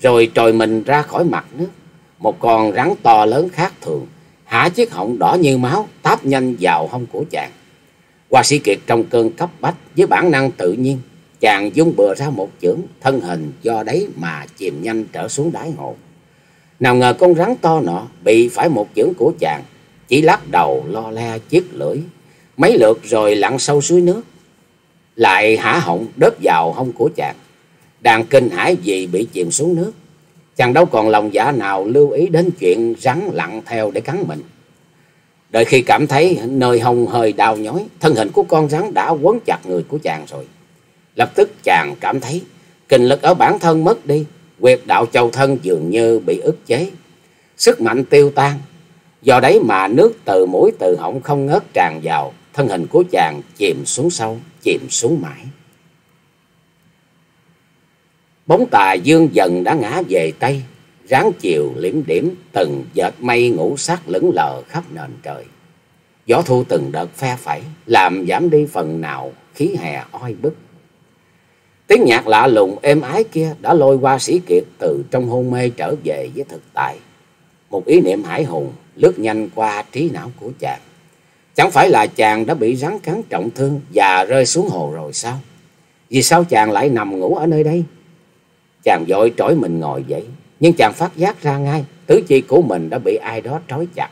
S1: rồi trồi mình ra khỏi mặt nước. Một con rắn to lớn khác thường, hạ chiếc họng đỏ như máu táp nhanh vào hông của chàng. Hoa sĩ Kiệt trong cơn cấp bách với bản năng tự nhiên, chàng dung bừa ra một chưởng, thân hình do đấy mà chìm nhanh trở xuống đáy hồ. Nào ngờ con rắn to nọ bị phải một chưởng của chàng, chỉ lắc đầu lo le chiếc lưỡi, mấy lượt rồi lặn sâu suối nước. Lại hả họng đớp vào hông của chàng, đang kinh hãi vì bị chìm xuống nước. Chàng đâu còn lòng dạ nào lưu ý đến chuyện rắn lặn theo để cắn mình. Đợi khi cảm thấy nơi hông hơi đau nhói, thân hình của con rắn đã quấn chặt người của chàng rồi. Lập tức chàng cảm thấy kinh lực ở bản thân mất đi, quyệt đạo châu thân dường như bị ức chế. Sức mạnh tiêu tan, do đấy mà nước từ mũi từ họng không ngớt tràn vào, thân hình của chàng chìm xuống sâu, chìm xuống mãi. Bóng tà dương dần đã ngã về Tây, ráng chiều liễm điểm từng dệt mây ngũ sắc lững lờ khắp nền trời. Gió thu từng đợt phe phẩy, làm giảm đi phần nào khí hè oi bức. Tiếng nhạc lạ lùng êm ái kia đã lôi qua sĩ kiệt từ trong hôn mê trở về với thực tại. Một ý niệm hải hùng lướt nhanh qua trí não của chàng. Chẳng phải là chàng đã bị rắn cắn trọng thương và rơi xuống hồ rồi sao? Vì sao chàng lại nằm ngủ ở nơi đây? Chàng vội trỗi mình ngồi dậy, nhưng chàng phát giác ra ngay, tứ chi của mình đã bị ai đó trói chặt.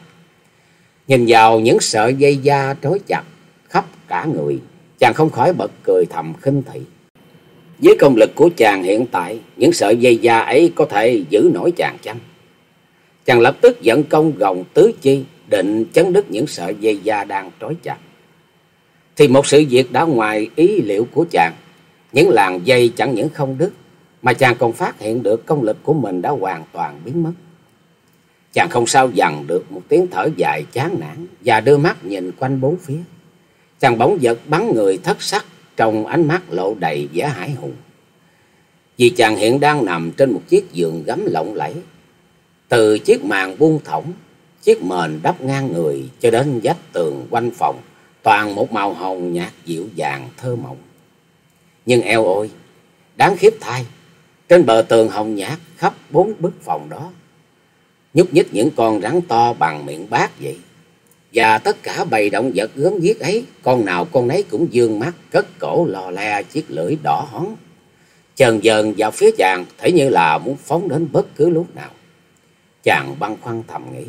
S1: Nhìn vào những sợi dây da trói chặt khắp cả người, chàng không khỏi bật cười thầm khinh thị. Với công lực của chàng hiện tại, những sợi dây da ấy có thể giữ nổi chàng chăng? Chàng lập tức dẫn công gồng tứ chi, định chấn đứt những sợi dây da đang trói chặt. Thì một sự việc đã ngoài ý liệu của chàng, những làn dây chẳng những không đứt, mà chàng còn phát hiện được công lực của mình đã hoàn toàn biến mất. Chàng không sao dằn được một tiếng thở dài chán nản và đưa mắt nhìn quanh bốn phía. Chàng bỗng giật bắn người thất sắc trong ánh mắt lộ đầy vẻ hải hùng. Vì chàng hiện đang nằm trên một chiếc giường gấm lộng lẫy. Từ chiếc màn buông thõng, chiếc mền đắp ngang người cho đến vách tường quanh phòng, toàn một màu hồng nhạt dịu dàng thơ mộng. Nhưng eo ôi, đáng khiếp thay, trên bờ tường hồng nhạt khắp bốn bức phòng đó, nhúc nhích những con rắn to bằng miệng bát vậy. Và tất cả bầy động vật gớm ghiếc ấy, con nào con nấy cũng dương mắt, cất cổ lò le chiếc lưỡi đỏ hón. Chần dần vào phía chàng, thấy như là muốn phóng đến bất cứ lúc nào. Chàng băn khoăn thầm nghĩ,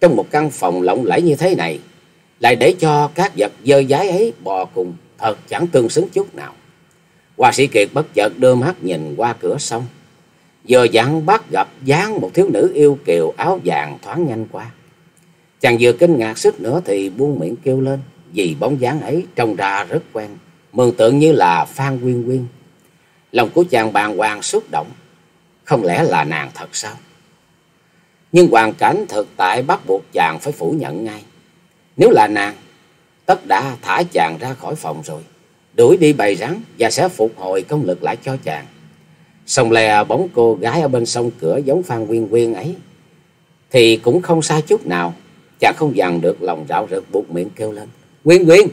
S1: trong một căn phòng lộng lẫy như thế này, lại để cho các vật dơ dái ấy bò cùng, thật chẳng tương xứng chút nào. Hoa sĩ Kiệt bất chợt đưa mắt nhìn qua cửa sông. Giờ dặn bắt gặp dáng một thiếu nữ yêu kiều áo vàng thoáng nhanh qua. Chàng vừa kinh ngạc sức nữa thì buông miệng kêu lên. Vì bóng dáng ấy trông ra rất quen. Mường tượng như là Phan Quyên Quyên. Lòng của chàng bàng hoàng xúc động. Không lẽ là nàng thật sao? Nhưng hoàn cảnh thực tại bắt buộc chàng phải phủ nhận ngay. Nếu là nàng, tất đã thả chàng ra khỏi phòng rồi đuổi đi bầy rắn và sẽ phục hồi công lực lại cho chàng. Sông lè bóng cô gái ở bên sông cửa giống Phan Quyên Quyên ấy. Thì cũng không sai chút nào. Chàng không dằn được lòng rạo rực buộc miệng kêu lên. Quyên Quyên!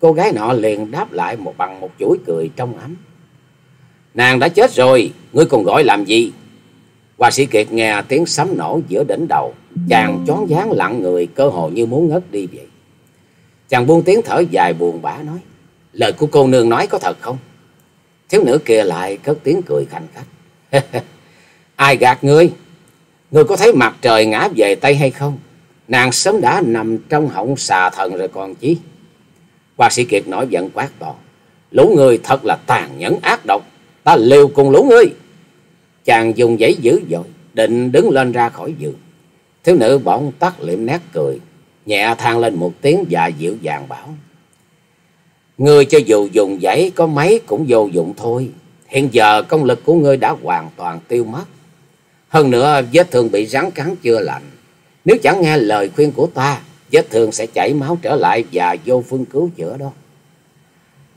S1: Cô gái nọ liền đáp lại một bằng một chuỗi cười trong ấm. Nàng đã chết rồi, ngươi còn gọi làm gì? Hoa sĩ Kiệt nghe tiếng sấm nổ giữa đỉnh đầu. Chàng chón dáng lặng người cơ hồ như muốn ngất đi vậy. Chàng buông tiếng thở dài buồn bã nói. Lời của cô nương nói có thật không? Thiếu nữ kia lại cất tiếng cười khanh khách. Ai gạt ngươi? Ngươi có thấy mặt trời ngã về Tây hay không? Nàng sớm đã nằm trong họng xà thần rồi còn chí. Hoa sĩ Kiệt nổi giận quát to. Lũ ngươi thật là tàn nhẫn ác độc. Ta liều cùng lũ ngươi. Chàng dùng giấy dữ dội, định đứng lên ra khỏi giường. Thiếu nữ bỗng tắt liệm nét cười, nhẹ than lên một tiếng và dịu dàng bảo. Ngươi cho dù dùng giấy có mấy cũng vô dụng thôi. Hiện giờ công lực của ngươi đã hoàn toàn tiêu mất. Hơn nữa vết thương bị rắn cắn chưa lành. Nếu chẳng nghe lời khuyên của ta, vết thương sẽ chảy máu trở lại và vô phương cứu chữa đó.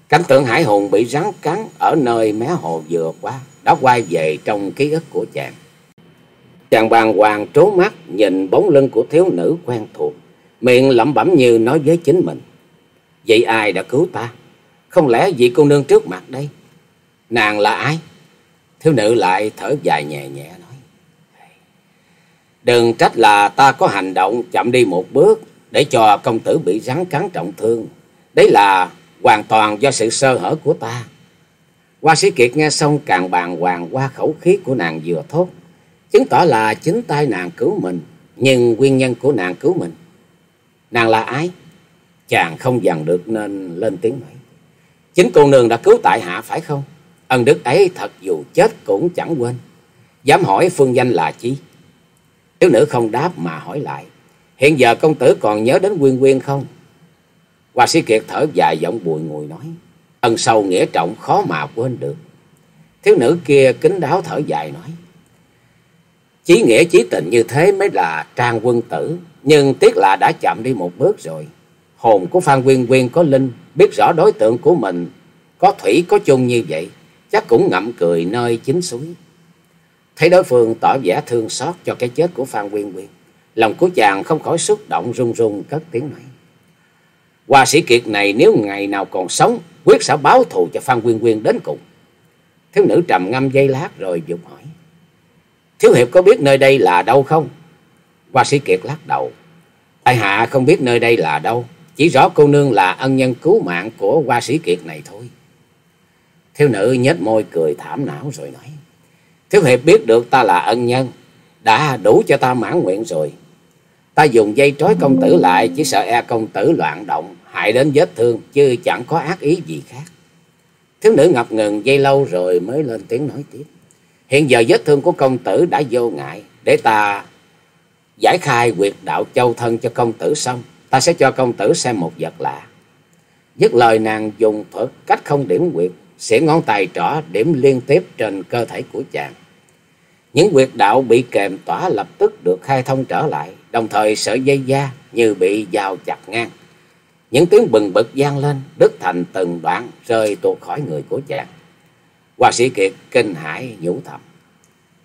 S1: Cảnh tượng hải hùng bị rắn cắn ở nơi mé hồ vừa qua đã quay về trong ký ức của chàng. Chàng bàng hoàng trố mắt nhìn bóng lưng của thiếu nữ quen thuộc, miệng lẩm bẩm như nói với chính mình. Vậy ai đã cứu ta? Không lẽ vị cô nương trước mặt đây? Nàng là ai? Thiếu nữ lại thở dài nhẹ nhẹ nói. Đừng trách là ta có hành động chậm đi một bước để cho công tử bị rắn cắn trọng thương. Đấy là hoàn toàn do sự sơ hở của ta. Hoa sĩ Kiệt nghe xong càng bàn hoàng qua khẩu khí của nàng vừa thốt. Chứng tỏ là chính tay nàng cứu mình. Nhưng nguyên nhân của nàng cứu mình. Nàng là ai? Chàng không dằn được nên lên tiếng nói. Chính cô nương đã cứu tại hạ phải không? Ân đức ấy thật dù chết cũng chẳng quên. Dám hỏi phương danh là chi? Thiếu nữ không đáp mà hỏi lại. Hiện giờ công tử còn nhớ đến Quyên Quyên không? Hoa sĩ Kiệt thở dài giọng bùi ngùi nói. Ân sâu nghĩa trọng khó mà quên được. Thiếu nữ kia kính đáo thở dài nói. Chí nghĩa chí tình như thế mới là trang quân tử. Nhưng tiếc là đã chậm đi một bước rồi. Hồn của Phan Quyên Quyên có linh. Biết rõ đối tượng của mình có thủy có chung như vậy. Chắc cũng ngậm cười nơi chính suối. Thấy đối phương tỏ vẻ thương xót cho cái chết của Phan Quyên Quyên. Lòng của chàng không khỏi xúc động run run cất tiếng nói. Hoa sĩ kiệt này nếu ngày nào còn sống, quyết sẽ báo thù cho Phan Quyên Quyên đến cùng. Thiếu nữ trầm ngâm giây lát rồi dục hỏi. Thiếu hiệp có biết nơi đây là đâu không? Hoa sĩ kiệt lắc đầu. Tại hạ không biết nơi đây là đâu. Chỉ rõ cô nương là ân nhân cứu mạng của hoa sĩ kiệt này thôi. Thiếu nữ nhếch môi cười thảm não rồi nói. Thiếu hiệp biết được ta là ân nhân. Đã đủ cho ta mãn nguyện rồi. Ta dùng dây trói công tử lại chỉ sợ e công tử loạn động, hại đến vết thương, chứ chẳng có ác ý gì khác. Thiếu nữ ngập ngừng dây lâu rồi mới lên tiếng nói tiếp. Hiện giờ vết thương của công tử đã vô ngại, để ta giải khai quyệt đạo châu thân cho công tử xong, ta sẽ cho công tử xem một vật lạ. Dứt lời nàng dùng thuật cách không điểm quyệt, xỉa ngón tay trỏ điểm liên tiếp trên cơ thể của chàng. Những quyệt đạo bị kèm tỏa lập tức được khai thông trở lại, đồng thời sợi dây da như bị dao chặt ngang. Những tiếng bừng bực vang lên, đứt thành từng đoạn rơi tuột khỏi người của chàng. Hoa sĩ Kiệt kinh hãi nhủ thầm.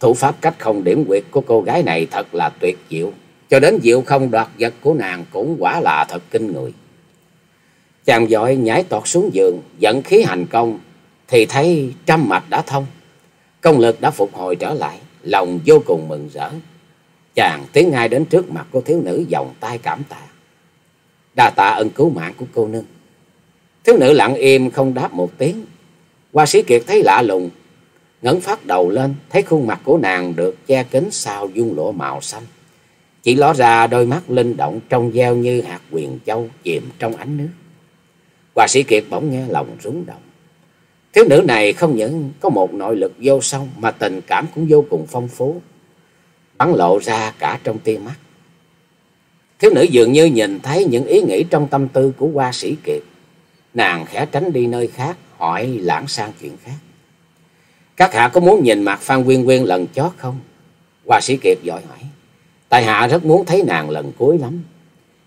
S1: Thủ pháp cách không điểm quyệt của cô gái này thật là tuyệt diệu. Cho đến diệu không đoạt vật của nàng cũng quả là thật kinh người. Chàng giỏi nhảy tọt xuống giường, dẫn khí hành công, thì thấy trăm mạch đã thông. Công lực đã phục hồi trở lại, lòng vô cùng mừng rỡ. Chàng tiến ngay đến trước mặt của thiếu nữ vòng tay cảm tạ. Đa tạ ân cứu mạng của cô nương. Thiếu nữ lặng im không đáp một tiếng. Hoa sĩ Kiệt thấy lạ lùng. Ngẩng phát đầu lên, thấy khuôn mặt của nàng được che kín sau dung lụa màu xanh. Chỉ ló ra đôi mắt linh động trong veo như hạt quyền châu chìm trong ánh nước. Hoa sĩ Kiệt bỗng nghe lòng rúng động. Thiếu nữ này không những có một nội lực vô song mà tình cảm cũng vô cùng phong phú bắn lộ ra cả trong tia mắt. Thiếu nữ dường như nhìn thấy những ý nghĩ trong tâm tư của hoa sĩ Kiệt. Nàng khẽ tránh đi nơi khác, hỏi lãng sang chuyện khác. Các hạ có muốn nhìn mặt Phan Quyên Quyên lần chót không? Hoa sĩ Kiệt giỏi hỏi. Tại hạ rất muốn thấy nàng lần cuối lắm.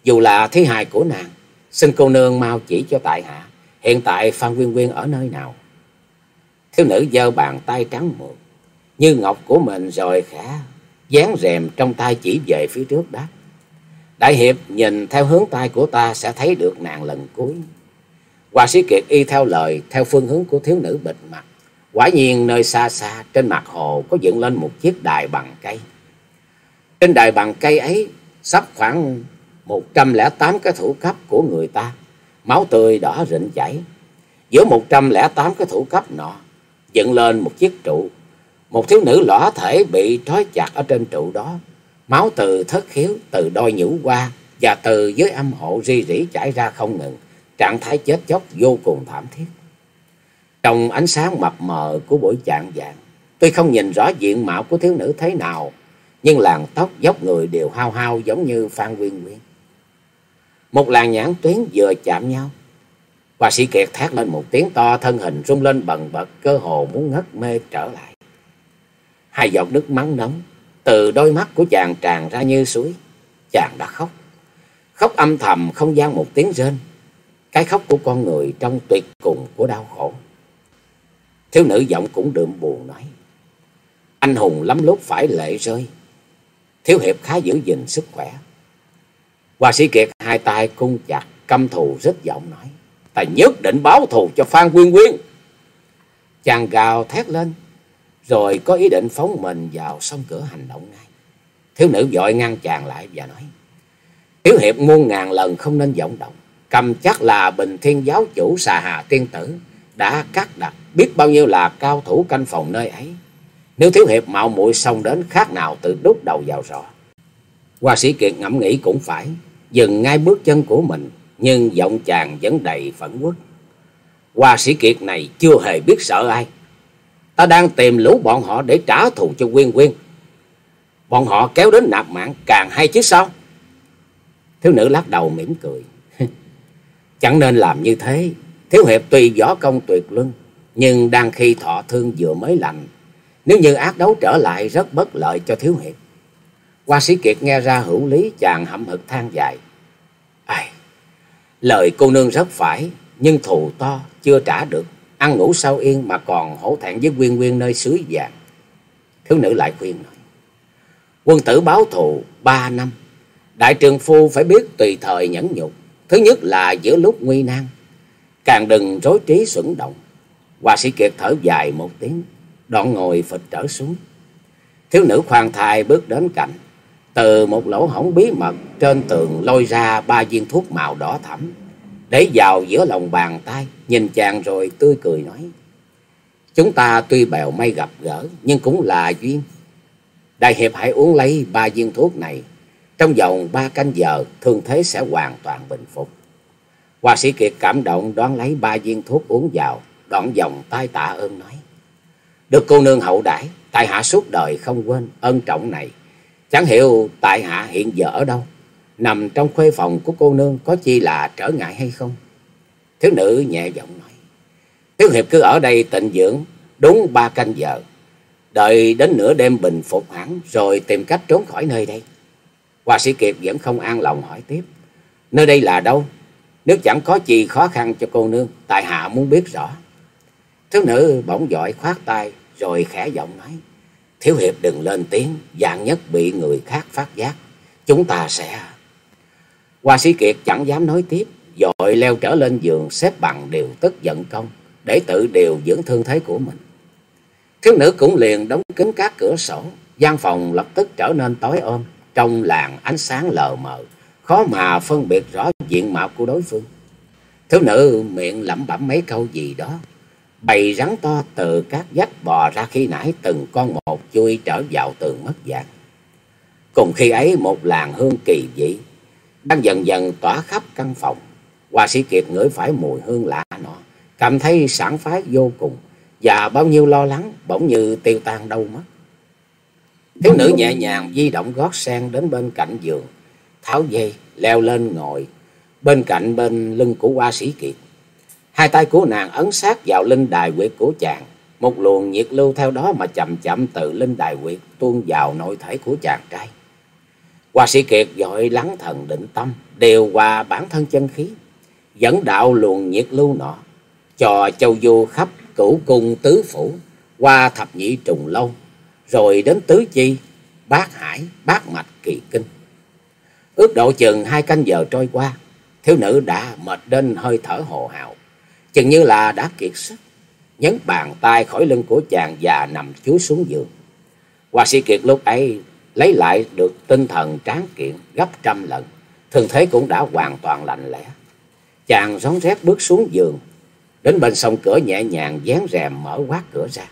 S1: Dù là thi hài của nàng, xin cô nương mau chỉ cho tại hạ. Hiện tại Phan Quyên Quyên ở nơi nào? Thiếu nữ giơ bàn tay trắng mượt, như ngọc của mình rồi khẽ dán rèm trong tay chỉ về phía trước đáp. Đại hiệp nhìn theo hướng tay của ta sẽ thấy được nàng lần cuối. Hoa sĩ Kiệt y theo lời, theo phương hướng của thiếu nữ bịt mặt. Quả nhiên nơi xa xa trên mặt hồ có dựng lên một chiếc đài bằng cây. Trên đài bằng cây ấy sắp khoảng một trăm lẻ tám cái thủ cấp của người ta. Máu tươi đỏ rịn chảy. Giữa một trăm lẻ tám cái thủ cấp nọ dựng lên một chiếc trụ một thiếu nữ lõa thể bị trói chặt ở trên trụ đó. Máu từ thất khiếu, từ đôi nhũ qua và từ dưới âm hộ ri rỉ chảy ra không ngừng. Trạng thái chết chóc vô cùng thảm thiết. Trong ánh sáng mập mờ của buổi chạng vàng, tôi không nhìn rõ diện mạo của thiếu nữ thế nào, nhưng làn tóc dốc người đều hao hao giống như Phan Nguyên Nguyên. Một làn nhãn tuyến vừa chạm nhau. Hoa sĩ Kiệt thét lên một tiếng to, thân hình rung lên bần bật, cơ hồ muốn ngất mê trở lại. Hai giọt nước mắng nóng từ đôi mắt của chàng tràn ra như suối. Chàng đã khóc. Khóc âm thầm không gian một tiếng rên. Cái khóc của con người trong tuyệt cùng của đau khổ. Thiếu nữ giọng cũng đượm buồn nói. Anh hùng lắm lúc phải lệ rơi. Thiếu hiệp khá giữ gìn sức khỏe. Hoa sĩ Kiệt hai tay cung chặt, căm thù rất giọng nói. Ta nhất định báo thù cho Phan Quyên Quyên. Chàng gào thét lên, rồi có ý định phóng mình vào sông cửa hành động ngay. Thiếu nữ vội ngăn chàng lại và nói. Thiếu hiệp muôn ngàn lần không nên vọng động. Cầm chắc là bình thiên giáo chủ xà hà tiên tử đã cắt đặt biết bao nhiêu là cao thủ canh phòng nơi ấy. Nếu thiếu hiệp mạo muội xông đến khác nào tự đút đầu vào rò. Hoa sĩ Kiệt ngẫm nghĩ cũng phải, dừng ngay bước chân của mình, nhưng giọng chàng vẫn đầy phẫn uất. Hoa sĩ Kiệt này chưa hề biết sợ ai. Ta đang tìm lũ bọn họ để trả thù cho Quyên Quyên. Bọn họ kéo đến nạp mạng càng hay chứ sao? Thiếu nữ lắc đầu mỉm cười. Chẳng nên làm như thế. Thiếu hiệp tuy võ công tuyệt luân, nhưng đang khi thọ thương vừa mới lành. Nếu như ác đấu trở lại rất bất lợi cho thiếu hiệp. Hoa sĩ Kiệt nghe ra hữu lý chàng hậm hực than dài. Ai, lời cô nương rất phải, nhưng thù to chưa trả được. Ăn ngủ sao yên mà còn hổ thẹn với quyên quyên nơi xứ vàng. Thiếu nữ lại khuyên nói. Quân tử báo thù ba năm. Đại trường phu phải biết tùy thời nhẫn nhục. Thứ nhất là giữa lúc nguy nan. Càng đừng rối trí xuẩn động. Hoa sĩ Kiệt thở dài một tiếng. Đoạn ngồi phịch trở xuống. Thiếu nữ khoan thai bước đến cạnh. Từ một lỗ hổng bí mật trên tường lôi ra ba viên thuốc màu đỏ thẫm. Để vào giữa lòng bàn tay. Nhìn chàng rồi tươi cười nói. Chúng ta tuy bèo may gặp gỡ. Nhưng cũng là duyên. Đại hiệp hãy uống lấy ba viên thuốc này. Trong vòng ba canh giờ, thương thế sẽ hoàn toàn bình phục. Hoa sĩ Kiệt cảm động đoán lấy ba viên thuốc uống vào, đoạn vòng tay tạ ơn nói. Được cô nương hậu đãi, tại hạ suốt đời không quên ân trọng này. Chẳng hiểu tại hạ hiện giờ ở đâu, nằm trong khuê phòng của cô nương có chi là trở ngại hay không? Thiếu nữ nhẹ giọng nói. Thiếu hiệp cứ ở đây tịnh dưỡng, đúng ba canh giờ. Đợi đến nửa đêm bình phục hẳn rồi tìm cách trốn khỏi nơi đây. Hoa sĩ Kiệt vẫn không an lòng hỏi tiếp. Nơi đây là đâu? Nếu chẳng có gì khó khăn cho cô nương, tại hạ muốn biết rõ. Thiếu nữ bỗng dội khoát tay rồi khẽ giọng nói. Thiếu hiệp đừng lên tiếng, dạng nhất bị người khác phát giác. Chúng ta sẽ... Hoa sĩ Kiệt chẳng dám nói tiếp, dội leo trở lên giường xếp bằng điều tức giận công để tự điều dưỡng thương thế của mình. Thiếu nữ cũng liền đóng kín các cửa sổ, gian phòng lập tức trở nên tối ôm, trong làng ánh sáng lờ mờ, khó mà phân biệt rõ diện mạo của đối phương. Thiếu nữ miệng lẩm bẩm mấy câu gì đó, bầy rắn to từ các vách bò ra khi nãy từng con một chui trở vào tường mất dạng. Cùng khi ấy một làn hương kỳ dị đang dần dần tỏa khắp căn phòng. Hoa sĩ Kiệt ngửi phải mùi hương lạ nọ, cảm thấy sảng khoái vô cùng và bao nhiêu lo lắng bỗng như tiêu tan đâu mất. Thiếu nữ nhẹ nhàng di động gót sen đến bên cạnh giường, tháo dây, leo lên ngồi, bên cạnh bên lưng của hoa sĩ kiệt. Hai tay của nàng ấn sát vào linh đài quyệt của chàng, một luồng nhiệt lưu theo đó mà chậm chậm từ linh đài quyệt tuôn vào nội thể của chàng trai. Hoa sĩ kiệt dội lắng thần định tâm, điều hòa bản thân chân khí, dẫn đạo luồng nhiệt lưu nọ, cho châu du khắp cửu cung tứ phủ, qua thập nhị trùng lâu, rồi đến tứ chi, bát hải, bát mạch kỳ kinh. Ước độ chừng hai canh giờ trôi qua, thiếu nữ đã mệt đến hơi thở hồ hào, chừng như là đã kiệt sức, nhấn bàn tay khỏi lưng của chàng và nằm chúi xuống giường. Hoa sĩ kiệt lúc ấy lấy lại được tinh thần tráng kiện gấp trăm lần, thường thế cũng đã hoàn toàn lạnh lẽ. Chàng rón rét bước xuống giường, Đến bên sông cửa nhẹ nhàng dán rèm mở quát cửa ra.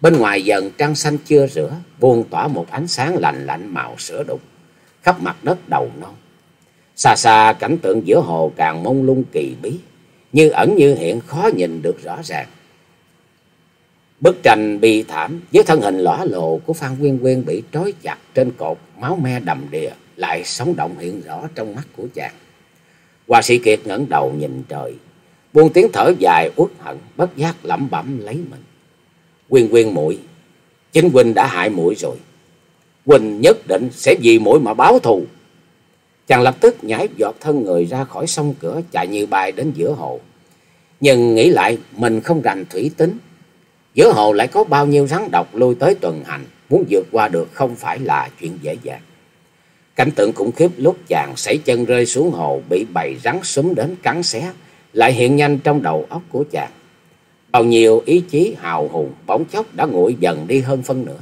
S1: Bên ngoài dần trăng xanh chưa rửa, buông tỏa một ánh sáng lạnh lạnh màu sữa đục, khắp mặt đất đầu non. Xa xa cảnh tượng giữa hồ càng mông lung kỳ bí, như ẩn như hiện khó nhìn được rõ ràng. Bức tranh bi thảm với thân hình lõa lộ của Phan Quyên Quyên bị trói chặt trên cột máu me đầm đìa lại sống động hiện rõ trong mắt của chàng. Hoa sĩ Kiệt ngẩng đầu nhìn trời, buông tiếng thở dài uất hận, bất giác lẩm bẩm lấy mình. Quyên quyên muội chính huynh đã hại muội rồi. Huynh nhất định sẽ vì muội mà báo thù. Chàng lập tức nhảy giọt thân người ra khỏi sông cửa chạy như bay đến giữa hồ. Nhưng nghĩ lại, mình không rành thủy tính. Giữa hồ lại có bao nhiêu rắn độc lui tới tuần hành. Muốn vượt qua được không phải là chuyện dễ dàng. Cảnh tượng khủng khiếp lúc chàng sảy chân rơi xuống hồ bị bầy rắn súng đến cắn xé, lại hiện nhanh trong đầu óc của chàng. Bao nhiêu ý chí hào hùng bỗng chốc đã nguội dần đi hơn phân nửa.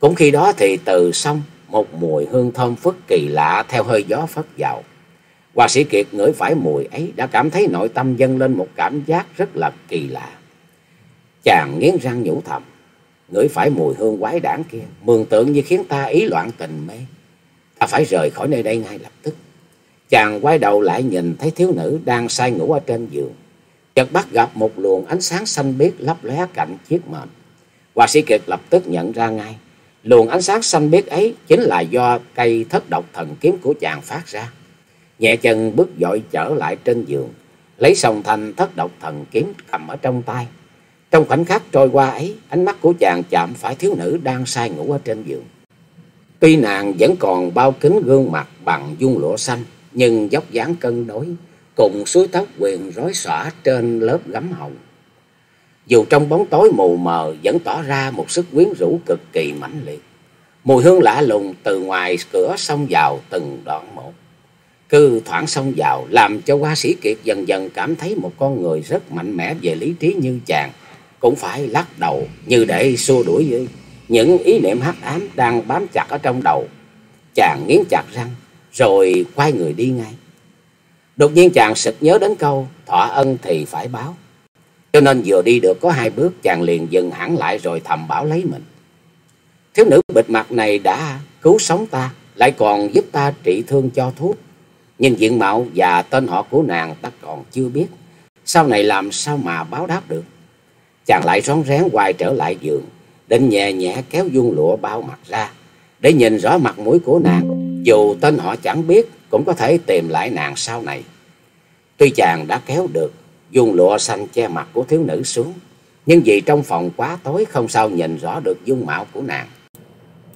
S1: Cũng khi đó thì từ sông một mùi hương thơm phức kỳ lạ theo hơi gió phất vào. Hoa sĩ Kiệt ngửi phải mùi ấy đã cảm thấy nội tâm dâng lên một cảm giác rất là kỳ lạ. Chàng nghiến răng nhủ thầm, ngửi phải mùi hương quái đản kia, mường tượng như khiến ta ý loạn tình mê. Ta phải rời khỏi nơi đây ngay lập tức. Chàng quay đầu lại nhìn thấy thiếu nữ đang say ngủ ở trên giường. Chợt bắt gặp một luồng ánh sáng xanh biếc lấp lóe cạnh chiếc mền. Hoa sĩ Kiệt lập tức nhận ra ngay, luồng ánh sáng xanh biếc ấy chính là do cây thất độc thần kiếm của chàng phát ra. Nhẹ chân bước dội trở lại trên giường, lấy sòng thanh thất độc thần kiếm cầm ở trong tay. Trong khoảnh khắc trôi qua ấy, ánh mắt của chàng chạm phải thiếu nữ đang say ngủ ở trên giường. Tuy nàng vẫn còn bao kính gương mặt bằng dung lụa xanh, nhưng dốc dáng cân đối, cùng suối tóc quyền rối xõa trên lớp gấm hồng. Dù trong bóng tối mù mờ, vẫn tỏ ra một sức quyến rũ cực kỳ mãnh liệt. Mùi hương lạ lùng từ ngoài cửa xông vào từng đoạn một. Cứ thoảng xông vào, làm cho hoa sĩ kiệt dần dần cảm thấy một con người rất mạnh mẽ về lý trí như chàng. Cũng phải lắc đầu, như để xua đuổi với những ý niệm hắc ám đang bám chặt ở trong đầu. Chàng nghiến chặt răng, rồi quay người đi ngay. Đột nhiên chàng sực nhớ đến câu thọ ân thì phải báo. Cho nên vừa đi được có hai bước chàng liền dừng hẳn lại rồi thầm bảo lấy mình. Thiếu nữ bịt mặt này đã cứu sống ta, lại còn giúp ta trị thương cho thuốc. Nhưng diện mạo và tên họ của nàng ta còn chưa biết. Sau này làm sao mà báo đáp được. Chàng lại rón rén quay trở lại giường, định nhẹ nhẹ kéo vuông lụa bao mặt ra, để nhìn rõ mặt mũi của nàng. Dù tên họ chẳng biết, cũng có thể tìm lại nàng sau này. Tuy chàng đã kéo được, dung lụa xanh che mặt của thiếu nữ xuống, nhưng vì trong phòng quá tối không sao nhìn rõ được dung mạo của nàng.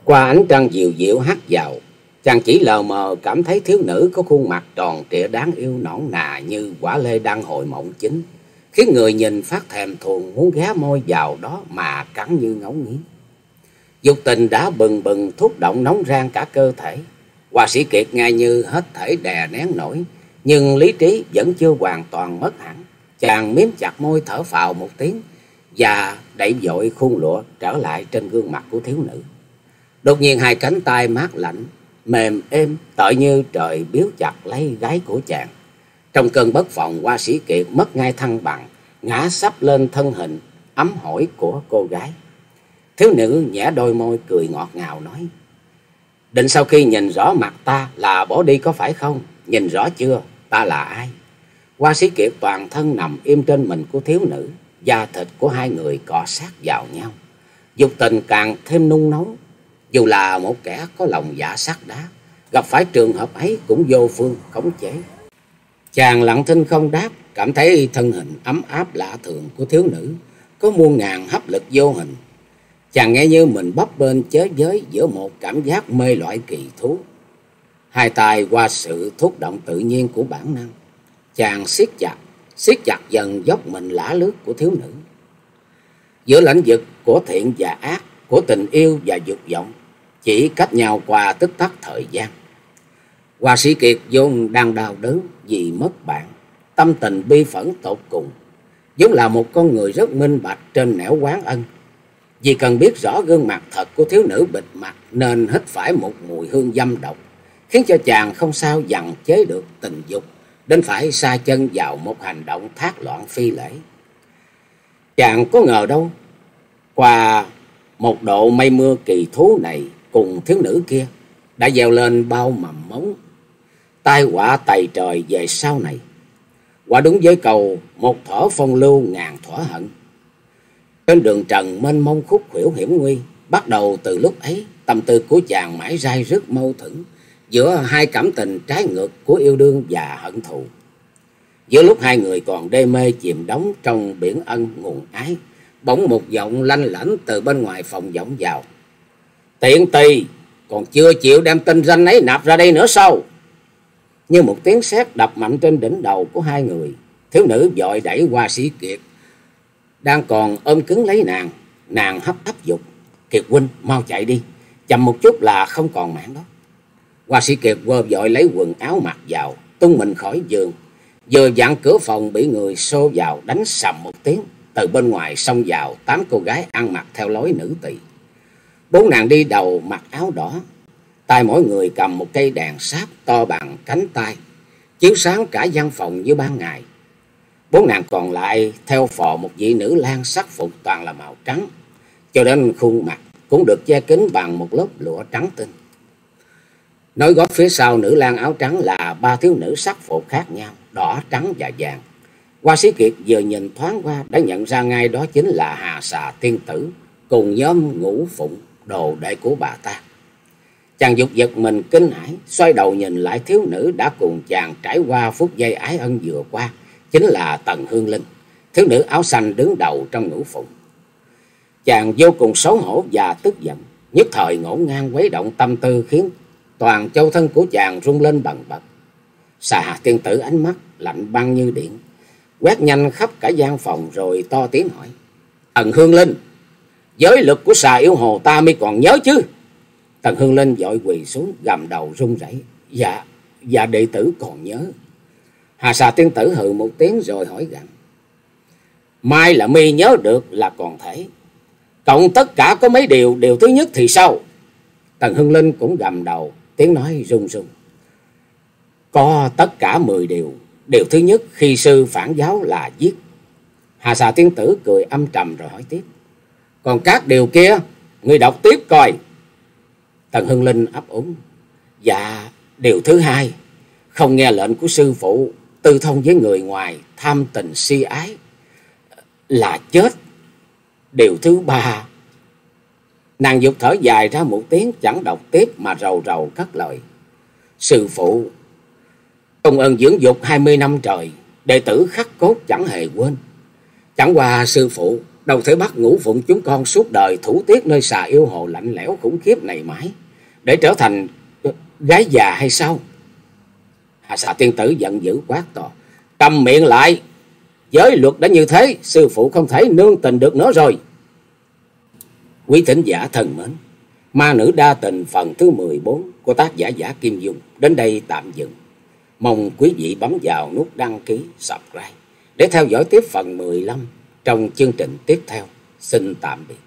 S1: Qua ánh trăng dịu dịu hắt vào, chàng chỉ lờ mờ cảm thấy thiếu nữ có khuôn mặt tròn trịa đáng yêu nõn nà như quả lê đang hồi mộng chính, khiến người nhìn phát thèm thuồng muốn ghé môi vào đó mà cắn như ngấu nghiến. Dục tình đã bừng bừng thúc động nóng rang cả cơ thể. Hoa sĩ Kiệt ngay như hết thể đè nén nổi, nhưng lý trí vẫn chưa hoàn toàn mất hẳn. Chàng miếm chặt môi thở phào một tiếng và đẩy dội khuôn lụa trở lại trên gương mặt của thiếu nữ. Đột nhiên hai cánh tay mát lạnh, mềm êm, tợi như trời biếu chặt lấy gái của chàng. Trong cơn bất phòng, hoa sĩ Kiệt mất ngay thăng bằng, ngã sắp lên thân hình ấm hỏi của cô gái. Thiếu nữ nhẽ đôi môi cười ngọt ngào nói. Định sau khi nhìn rõ mặt ta là bỏ đi có phải không? Nhìn rõ chưa? Ta là ai? Hoa sĩ kiệt toàn thân nằm im trên mình của thiếu nữ. Da thịt của hai người cọ sát vào nhau. Dục tình càng thêm nung nóng. Dù là một kẻ có lòng giả sắt đá. Gặp phải trường hợp ấy cũng vô phương khống chế. Chàng lặng thinh không đáp. Cảm thấy thân hình ấm áp lạ thường của thiếu nữ. Có muôn ngàn hấp lực vô hình Chàng nghe như mình bấp bên chới giới giữa một cảm giác mê loại kỳ thú. Hai tay qua sự thúc động tự nhiên của bản năng. Chàng siết chặt, siết chặt dần dốc mình lã lướt của thiếu nữ. Giữa lãnh vực của thiện và ác, của tình yêu và dục vọng, chỉ cách nhau qua tức tắc thời gian. Hoa sĩ Kiệt vốn đang đau đớn vì mất bạn, tâm tình bi phẫn tột cùng, vốn là một con người rất minh bạch trên nẻo quán ân vì cần biết rõ gương mặt thật của thiếu nữ bịt mặt nên hít phải một mùi hương dâm độc, khiến cho chàng không sao dằn chế được tình dục, đến phải xa chân vào một hành động thác loạn phi lễ. Chàng có ngờ đâu, qua một độ mây mưa kỳ thú này cùng thiếu nữ kia đã gieo lên bao mầm mống, tai họa tày trời về sau này. Quả đúng với cầu một thỏ phong lưu ngàn thỏa hận. Trên đường trần mênh mông khúc khuỷu hiểm nguy, bắt đầu từ lúc ấy, tâm tư của chàng mãi dai rất mâu thuẫn giữa hai cảm tình trái ngược của yêu đương và hận thù. Giữa lúc hai người còn đê mê chìm đắm trong biển ân nguồn ái, bỗng một giọng lanh lảnh từ bên ngoài phòng vọng vào. Tiện tỳ, còn chưa chịu đem tên danh ấy nạp ra đây nữa sao? Như một tiếng sét đập mạnh trên đỉnh đầu của hai người, thiếu nữ dội đẩy qua sĩ kiệt, đang còn ôm cứng lấy nàng, nàng hấp hấp dục. Kiệt huynh mau chạy đi, chậm một chút là không còn mạng đó. Hoa sĩ Kiệt vơ vội lấy quần áo mặc vào, tung mình khỏi giường. Vừa dặn cửa phòng bị người xô vào đánh sầm một tiếng. Từ bên ngoài xông vào tám cô gái ăn mặc theo lối nữ tỳ. Bốn nàng đi đầu mặc áo đỏ. tay mỗi người cầm một cây đèn sáp to bằng cánh tay, chiếu sáng cả gian phòng như ban ngày. Bốn nàng còn lại theo phò một vị nữ lang sắc phục toàn là màu trắng, cho đến khuôn mặt cũng được che kín bằng một lớp lụa trắng tinh. Nói gót phía sau nữ lang áo trắng là ba thiếu nữ sắc phục khác nhau, đỏ, trắng và vàng. Hoa sĩ Kiệt vừa nhìn thoáng qua đã nhận ra ngay đó chính là Hà Xà Tiên Tử cùng nhóm ngũ phụng đồ đệ của bà ta. Chàng dục giật mình kinh hãi, xoay đầu nhìn lại thiếu nữ đã cùng chàng trải qua phút giây ái ân vừa qua, chính là Tần Hương Linh, thiếu nữ áo xanh đứng đầu trong ngũ phụng. Chàng vô cùng xấu hổ và tức giận, nhất thời ngổn ngang quấy động tâm tư khiến toàn châu thân của chàng rung lên bần bật. Xà tiên tử ánh mắt lạnh băng như điện, quét nhanh khắp cả gian phòng rồi to tiếng hỏi. Tần Hương Linh, giới lực của xà yêu hồ ta mới còn nhớ chứ? Tần Hương Linh vội quỳ xuống gầm đầu run rẩy. Dạ, dạ đệ tử còn nhớ. Hà xà tiên tử hừ một tiếng rồi hỏi rằng Mai là mi nhớ được là còn thể. Cộng tất cả có mấy điều, điều thứ nhất thì sao? Tần Hương Linh cũng gầm đầu, tiếng nói run run. Có tất cả mười điều. Điều thứ nhất khi sư phản giáo là giết. Hà xà tiên tử cười âm trầm rồi hỏi tiếp. Còn các điều kia, người đọc tiếp coi. Tần Hưng Linh ấp úng. Dạ, điều thứ hai, không nghe lệnh của sư phụ, tư thông với người ngoài, tham tình si ái, là chết. Điều thứ ba, nàng dục thở dài ra một tiếng chẳng đọc tiếp mà rầu rầu cất lời. Sư phụ, công ơn dưỡng dục hai mươi năm trời, đệ tử khắc cốt chẳng hề quên. Chẳng qua sư phụ, đâu thể bắt ngũ phụng chúng con suốt đời thủ tiết nơi xà yêu hồ lạnh lẽo khủng khiếp này mãi để trở thành gái già hay sao? Hà xà tiên tử giận dữ quát to. Cầm miệng lại. Giới luật đã như thế, sư phụ không thể nương tình được nữa rồi. Quý thính giả thân mến, ma nữ đa tình phần thứ 14 của tác giả giả Kim Dung đến đây tạm dừng. Mong quý vị bấm vào nút đăng ký, subscribe để theo dõi tiếp phần 15 trong chương trình tiếp theo. Xin tạm biệt.